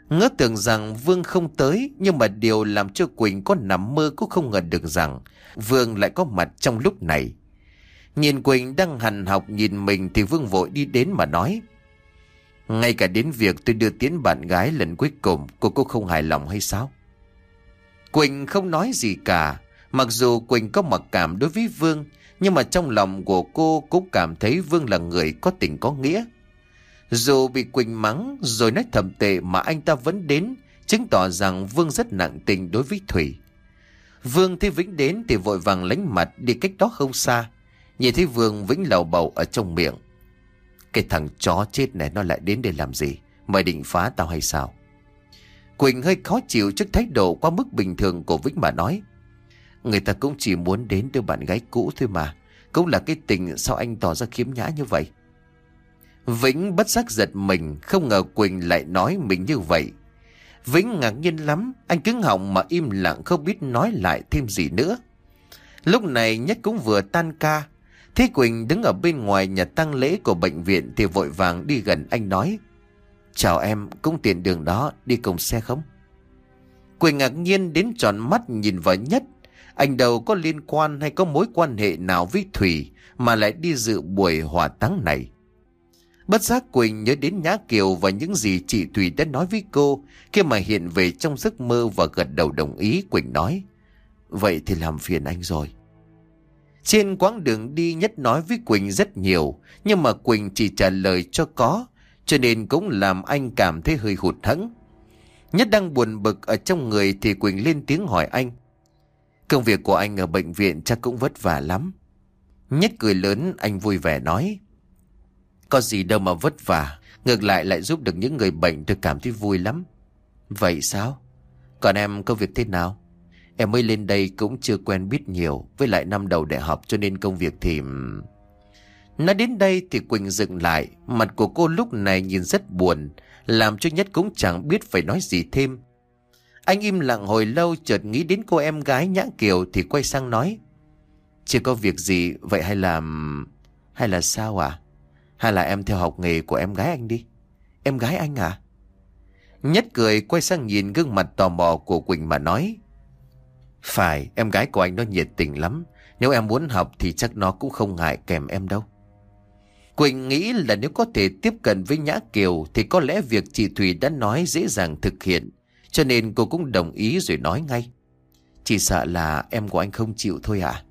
Ngỡ tưởng rằng Vương không tới, Nhưng mà điều làm cho Quỳnh có nằm mơ cũng không ngờ được rằng Vương lại có mặt trong lúc này. Nhìn Quỳnh đang hành học nhìn mình Thì Vương vội đi đến mà nói, ngay cả đến việc tôi đưa tiến bạn gái lần cuối cùng, Cô cũng không hài lòng hay sao? Quỳnh không nói gì cả. Mặc dù Quỳnh có mặc cảm đối với Vương, Nhưng mà trong lòng của cô cũng cảm thấy Vương là người có tình có nghĩa. Dù bị Quỳnh mắng rồi nói thầm tệ mà anh ta vẫn đến, Chứng tỏ rằng Vương rất nặng tình đối với Thủy. Vương thấy Vĩnh đến thì vội vàng lánh mặt đi cách đó không xa. Nhìn thấy Vương, Vĩnh lầu bầu ở trong miệng. Cái thằng chó chết này nó lại đến để làm gì? Mày định phá tao hay sao? Quỳnh hơi khó chịu trước thái độ quá mức bình thường của Vĩnh mà nói. Người ta cũng chỉ muốn đến đưa bạn gái cũ thôi mà. Cũng là cái tình sao anh tỏ ra khiếm nhã như vậy. Vĩnh bất giác giật mình Không ngờ Quỳnh lại nói mình như vậy Vĩnh ngạc nhiên lắm Anh cứng họng mà im lặng không biết nói lại thêm gì nữa Lúc này Nhất cũng vừa tan ca Thế Quỳnh đứng ở bên ngoài nhà tang lễ của bệnh viện thì vội vàng đi gần anh nói. Chào em, cũng tiền đường đó, đi cùng xe không? Quỳnh ngạc nhiên đến tròn mắt nhìn vào nhất. Anh đâu có liên quan hay có mối quan hệ nào với Thủy mà lại đi dự buổi hỏa táng này. Bất giác Quỳnh nhớ đến Nhã Kiều và những gì chị Thủy đã nói với cô khi mà hiện về trong giấc mơ và gật đầu đồng ý Quỳnh nói. Vậy thì làm phiền anh rồi. Trên quãng đường đi Nhất nói với Quỳnh rất nhiều, nhưng mà Quỳnh chỉ trả lời cho có, cho nên cũng làm anh cảm thấy hơi hụt hẫng. Nhất đang buồn bực ở trong người thì Quỳnh lên tiếng hỏi anh. Công việc của anh ở bệnh viện chắc cũng vất vả lắm. Nhất cười lớn anh vui vẻ nói. Có gì đâu mà vất vả, ngược lại lại giúp được những người bệnh tôi cảm thấy vui lắm. Vậy sao? Còn em công việc thế nào? Em mới lên đây cũng chưa quen biết nhiều Với lại năm đầu đại học cho nên công việc thì... Nói đến đây thì Quỳnh dừng lại Mặt của cô lúc này nhìn rất buồn Làm cho Nhất cũng chẳng biết phải nói gì thêm Anh im lặng hồi lâu chợt nghĩ đến cô em gái Nhã Kiều Thì quay sang nói Chưa có việc gì vậy hay là... Hay là sao à hay là em theo học nghề của em gái anh đi Em gái anh à Nhất cười quay sang nhìn gương mặt tò mò của Quỳnh mà nói phải, em gái của anh nó nhiệt tình lắm. Nếu em muốn học thì chắc nó cũng không ngại kèm em đâu. Quỳnh nghĩ là nếu có thể tiếp cận với Nhã Kiều thì có lẽ việc chị Thùy đã nói dễ dàng thực hiện. Cho nên cô cũng đồng ý rồi nói ngay. Chỉ sợ là em của anh không chịu thôi à?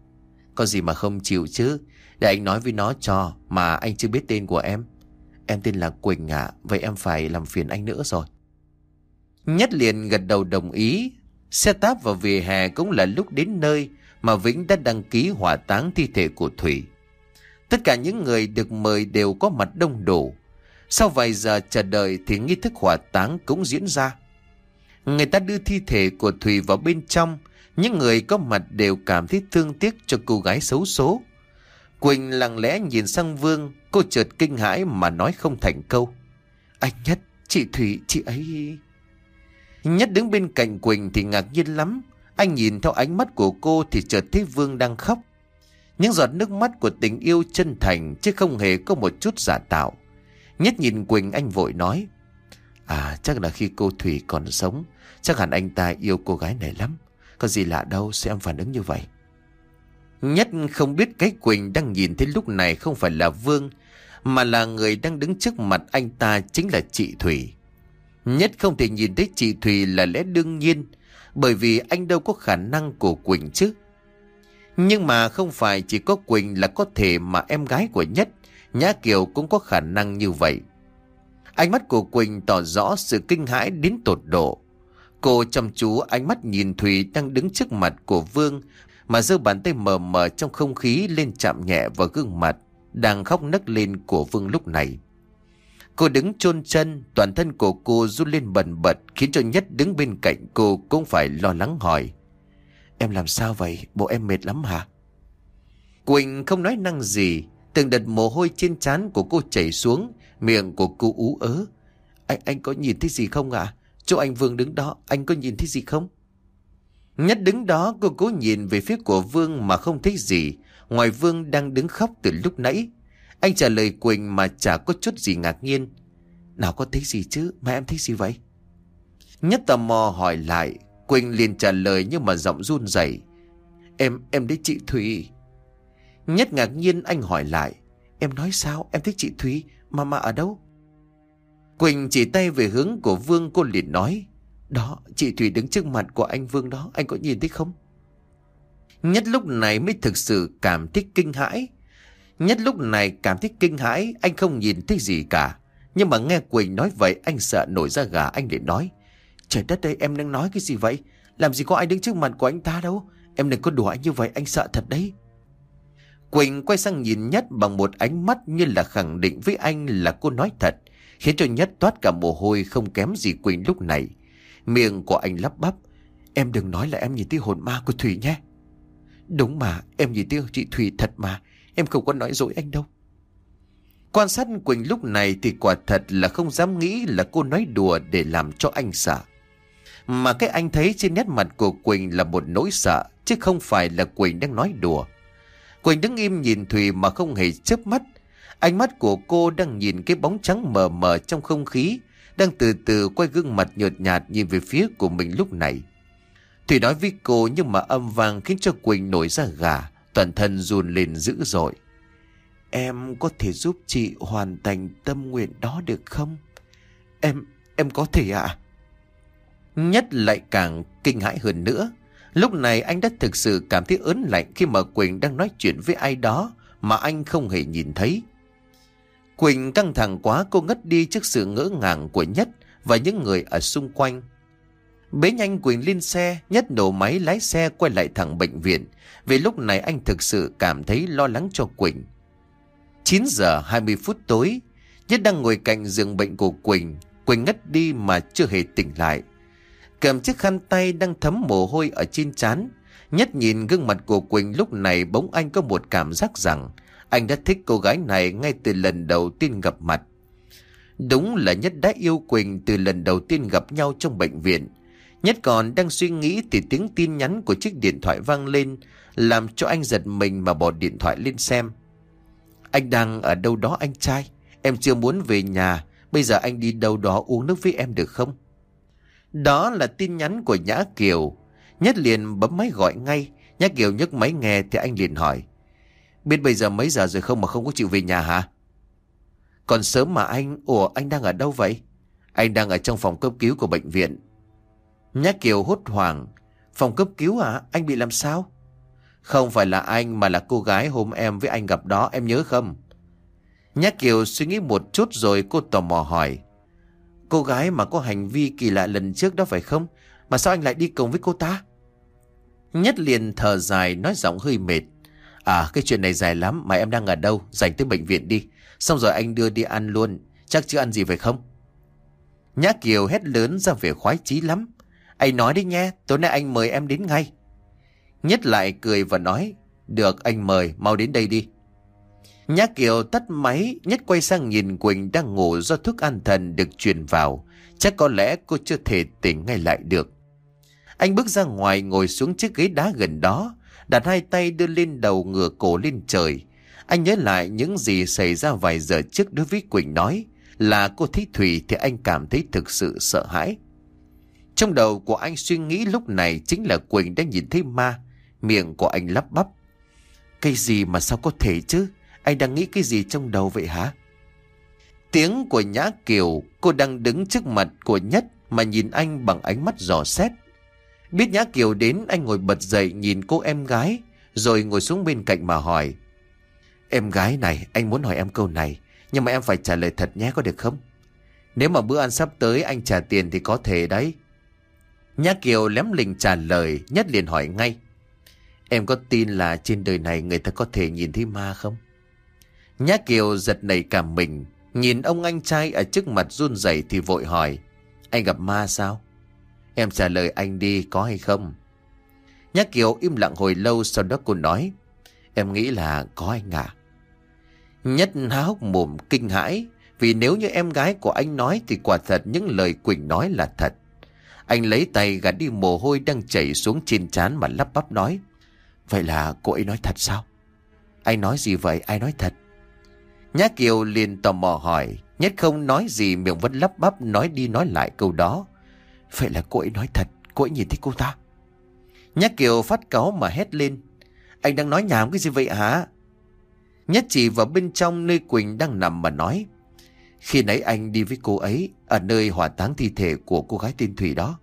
Có gì mà không chịu chứ? Để anh nói với nó cho mà anh chưa biết tên của em. Em tên là Quỳnh à, vậy em phải làm phiền anh nữa rồi. Nhất liền gật đầu đồng ý Xe táp vào vỉa hè cũng là lúc đến nơi mà Vĩnh đã đăng ký hỏa táng thi thể của Thủy. Tất cả những người được mời đều có mặt đông đủ. Sau vài giờ chờ đợi thì nghi thức hỏa táng cũng diễn ra. Người ta đưa thi thể của Thủy vào bên trong. Những người có mặt đều cảm thấy thương tiếc cho cô gái xấu số. Quỳnh lặng lẽ nhìn sang Vương, cô chợt kinh hãi mà nói không thành câu. Anh Nhất, chị Thủy, chị ấy... Nhất đứng bên cạnh Quỳnh thì ngạc nhiên lắm. Anh nhìn theo ánh mắt của cô thì chợt thấy Vương đang khóc. Những giọt nước mắt của tình yêu chân thành chứ không hề có một chút giả tạo. Nhất nhìn Quỳnh anh vội nói. À chắc là khi cô Thủy còn sống, chắc hẳn anh ta yêu cô gái này lắm. Có gì lạ đâu sẽ em phản ứng như vậy. Nhất không biết cái Quỳnh đang nhìn thấy lúc này không phải là Vương, mà là người đang đứng trước mặt anh ta chính là chị Thủy. Nhất không thể nhìn thấy chị thủy là lẽ đương nhiên, bởi vì anh đâu có khả năng của Quỳnh chứ. Nhưng mà không phải chỉ có Quỳnh là có thể mà em gái của Nhất, Nhã Kiều cũng có khả năng như vậy. Ánh mắt của Quỳnh tỏ rõ sự kinh hãi đến tột độ. Cô chăm chú ánh mắt nhìn Thùy đang đứng trước mặt của Vương mà giơ bàn tay mờ mờ trong không khí lên chạm nhẹ vào gương mặt đang khóc nấc lên của Vương lúc này. Cô đứng chôn chân, toàn thân của cô run lên bần bật khiến cho Nhất đứng bên cạnh cô cũng phải lo lắng hỏi. Em làm sao vậy? Bộ em mệt lắm hả? Quỳnh không nói năng gì, từng đợt mồ hôi trên trán của cô chảy xuống, miệng của cô ú ớ. Anh anh có nhìn thấy gì không ạ? À? Chỗ anh Vương đứng đó, anh có nhìn thấy gì không? Nhất đứng đó cô cố nhìn về phía của Vương mà không thấy gì, ngoài Vương đang đứng khóc từ lúc nãy. Anh trả lời Quỳnh mà chả có chút gì ngạc nhiên. Nào có thấy gì chứ, mà em thấy gì vậy? Nhất tò mò hỏi lại, Quỳnh liền trả lời nhưng mà giọng run rẩy. Em, em đấy chị Thùy. Nhất ngạc nhiên anh hỏi lại, em nói sao, em thích chị Thúy mà mà ở đâu? Quỳnh chỉ tay về hướng của Vương cô liền nói, đó, chị thủy đứng trước mặt của anh Vương đó, anh có nhìn thấy không? Nhất lúc này mới thực sự cảm thấy kinh hãi. Nhất lúc này cảm thấy kinh hãi, anh không nhìn thấy gì cả. Nhưng mà nghe Quỳnh nói vậy, anh sợ nổi ra gà, anh liền nói. Trời đất ơi, em đang nói cái gì vậy? Làm gì có ai đứng trước mặt của anh ta đâu. Em đừng có đùa anh như vậy, anh sợ thật đấy. Quỳnh quay sang nhìn Nhất bằng một ánh mắt như là khẳng định với anh là cô nói thật, khiến cho Nhất toát cả mồ hôi không kém gì Quỳnh lúc này. Miệng của anh lắp bắp, em đừng nói là em nhìn thấy hồn ma của Thủy nhé. Đúng mà, em nhìn thấy chị Thủy thật mà, Em không có nói dối anh đâu. Quan sát Quỳnh lúc này thì quả thật là không dám nghĩ là cô nói đùa để làm cho anh sợ. Mà cái anh thấy trên nét mặt của Quỳnh là một nỗi sợ, chứ không phải là Quỳnh đang nói đùa. Quỳnh đứng im nhìn Thùy mà không hề chớp mắt. Ánh mắt của cô đang nhìn cái bóng trắng mờ mờ trong không khí, đang từ từ quay gương mặt nhợt nhạt nhìn về phía của mình lúc này. thủy nói với cô nhưng mà âm vang khiến cho Quỳnh nổi ra gà toàn thân run lên dữ dội. Em có thể giúp chị hoàn thành tâm nguyện đó được không? Em, em có thể ạ. À? Nhất lại càng kinh hãi hơn nữa. Lúc này anh đã thực sự cảm thấy ớn lạnh khi mà Quỳnh đang nói chuyện với ai đó mà anh không hề nhìn thấy. Quỳnh căng thẳng quá cô ngất đi trước sự ngỡ ngàng của Nhất và những người ở xung quanh. Bế nhanh Quỳnh lên xe, nhất nổ máy lái xe quay lại thẳng bệnh viện. Vì lúc này anh thực sự cảm thấy lo lắng cho Quỳnh. 9 giờ 20 phút tối, Nhất đang ngồi cạnh giường bệnh của Quỳnh. Quỳnh ngất đi mà chưa hề tỉnh lại. Cầm chiếc khăn tay đang thấm mồ hôi ở trên trán. Nhất nhìn gương mặt của Quỳnh lúc này bỗng anh có một cảm giác rằng anh đã thích cô gái này ngay từ lần đầu tiên gặp mặt. Đúng là Nhất đã yêu Quỳnh từ lần đầu tiên gặp nhau trong bệnh viện. Nhất còn đang suy nghĩ thì tiếng tin nhắn của chiếc điện thoại vang lên, làm cho anh giật mình mà bỏ điện thoại lên xem. Anh đang ở đâu đó anh trai, em chưa muốn về nhà, bây giờ anh đi đâu đó uống nước với em được không? Đó là tin nhắn của Nhã Kiều. Nhất liền bấm máy gọi ngay, Nhã Kiều nhấc máy nghe thì anh liền hỏi. Biết bây giờ mấy giờ rồi không mà không có chịu về nhà hả? Còn sớm mà anh, ủa anh đang ở đâu vậy? Anh đang ở trong phòng cấp cứu của bệnh viện. Nhã Kiều hốt hoảng. Phòng cấp cứu à? Anh bị làm sao? Không phải là anh mà là cô gái hôm em với anh gặp đó em nhớ không? Nhã Kiều suy nghĩ một chút rồi cô tò mò hỏi. Cô gái mà có hành vi kỳ lạ lần trước đó phải không? Mà sao anh lại đi cùng với cô ta? Nhất liền thở dài nói giọng hơi mệt. À cái chuyện này dài lắm, Mà em đang ở đâu? Dành tới bệnh viện đi. Xong rồi anh đưa đi ăn luôn. Chắc chưa ăn gì phải không? Nhã Kiều hét lớn ra về khoái chí lắm. Anh nói đi nha Tối nay anh mời em đến ngay. Nhất lại cười và nói, Được, anh mời, mau đến đây đi. Nhã Kiều tắt máy, Nhất quay sang nhìn Quỳnh đang ngủ Do thuốc an thần được truyền vào. Chắc có lẽ cô chưa thể tỉnh ngay lại được. Anh bước ra ngoài ngồi xuống chiếc ghế đá gần đó. Đặt hai tay đưa lên đầu ngửa cổ lên trời. Anh nhớ lại những gì xảy ra vài giờ trước đối với Quỳnh nói, Là cô Thí Thủy thì anh cảm thấy thực sự sợ hãi. Trong đầu của anh suy nghĩ lúc này chính là Quỳnh đã nhìn thấy ma, Miệng của anh lắp bắp. Cái gì mà sao có thể chứ? Anh đang nghĩ cái gì trong đầu vậy hả? Tiếng của Nhã Kiều, Cô đang đứng trước mặt của Nhất Mà nhìn anh bằng ánh mắt giò xét. Biết Nhã Kiều đến, anh ngồi bật dậy nhìn cô em gái, Rồi ngồi xuống bên cạnh mà hỏi. Em gái này, anh muốn hỏi em câu này, Nhưng mà em phải trả lời thật nhé, có được không? Nếu mà bữa ăn sắp tới anh trả tiền thì có thể đấy. Nhã Kiều lém lình trả lời, Nhất liền hỏi ngay. Em có tin là trên đời này người ta có thể nhìn thấy ma không? Nhã Kiều giật nảy cả mình, Nhìn ông anh trai ở trước mặt run rẩy thì vội hỏi. Anh gặp ma sao? Em trả lời anh đi, có hay không? Nhã Kiều im lặng hồi lâu, Sau đó cô nói, Em nghĩ là có anh à Nhất há hốc mồm kinh hãi, Vì nếu như em gái của anh nói Thì quả thật những lời Quỳnh nói là thật. Anh lấy tay gạt đi mồ hôi Đang chảy xuống trên trán mà lắp bắp nói, Vậy là cô ấy nói thật sao? Anh nói gì vậy? Ai nói thật? Nhã Kiều liền tò mò hỏi, Nhất không nói gì miệng vẫn lắp bắp Nói đi nói lại câu đó. Vậy là cô ấy nói thật, Cô ấy nhìn thấy cô ta. Nhát Kiều phát cáu mà hét lên. Anh đang nói nhảm cái gì vậy hả? Nhất chỉ vào bên trong nơi Quỳnh đang nằm mà nói. Khi nãy anh đi với cô ấy Ở nơi hỏa táng thi thể của cô gái tên Thùy đó.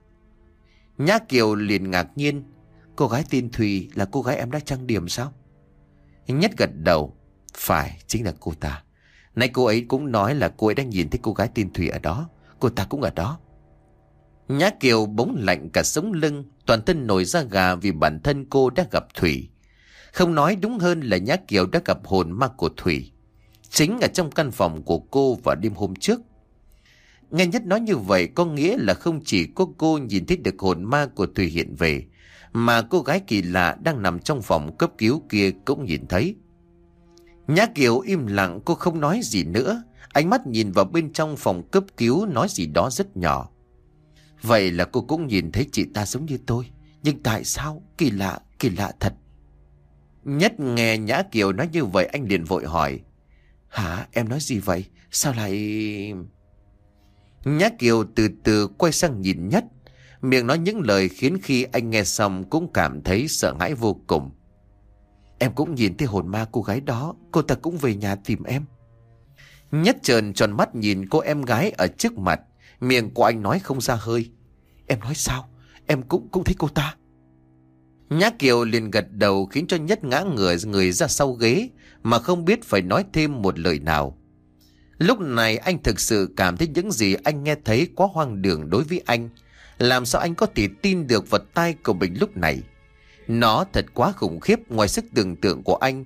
Nhã Kiều liền ngạc nhiên. Cô gái tên Thùy là cô gái em đã trang điểm sao? Nhất gật đầu. Phải, chính là cô ta. Nãy cô ấy cũng nói là cô ấy đang nhìn thấy cô gái tên Thùy ở đó. Cô ta cũng ở đó. Nhã Kiều bỗng lạnh cả sống lưng, toàn thân nổi ra gà vì bản thân cô đã gặp Thủy. Không nói đúng hơn là Nhã Kiều đã gặp hồn ma của Thủy. Chính ở trong căn phòng của cô vào đêm hôm trước. Nghe nhất nói như vậy có nghĩa là không chỉ có cô nhìn thấy được hồn ma của Thủy hiện về, mà cô gái kỳ lạ đang nằm trong phòng cấp cứu kia cũng nhìn thấy. Nhã Kiều im lặng cô không nói gì nữa, ánh mắt nhìn vào bên trong phòng cấp cứu nói gì đó rất nhỏ. Vậy là cô cũng nhìn thấy chị ta giống như tôi. Nhưng tại sao? Kỳ lạ, kỳ lạ thật. Nhất nghe Nhã Kiều nói như vậy anh liền vội hỏi. Hả? Em nói gì vậy? Sao lại... Nhã Kiều từ từ quay sang nhìn Nhất. Miệng nói những lời khiến khi anh nghe xong cũng cảm thấy sợ hãi vô cùng. Em cũng nhìn thấy hồn ma cô gái đó. Cô ta cũng về nhà tìm em. Nhất trần tròn mắt nhìn cô em gái ở trước mặt. Miệng của anh nói không ra hơi. Em nói sao? Em cũng cũng thấy cô ta. Nhã Kiều liền gật đầu khiến cho Nhất ngã người người ra sau ghế mà không biết phải nói thêm một lời nào. Lúc này anh thực sự cảm thấy những gì anh nghe thấy quá hoang đường đối với anh. Làm sao anh có thể tin được vật tai của mình lúc này? Nó thật quá khủng khiếp ngoài sức tưởng tượng của anh.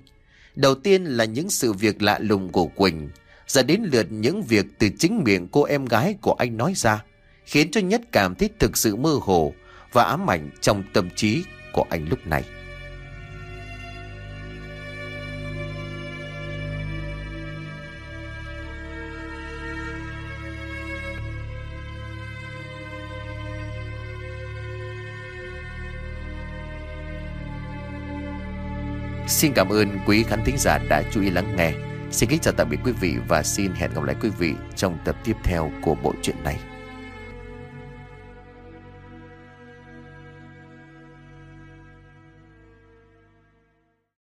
Đầu tiên là những sự việc lạ lùng của Quỳnh. Giờ đến lượt những việc từ chính miệng cô em gái của anh nói ra, Khiến cho Nhất cảm thấy thực sự mơ hồ Và ám ảnh trong tâm trí của anh lúc này. Xin cảm ơn quý khán thính giả đã chú ý lắng nghe. Xin kính chào tạm biệt quý vị và xin hẹn gặp lại quý vị trong tập tiếp theo của bộ truyện này.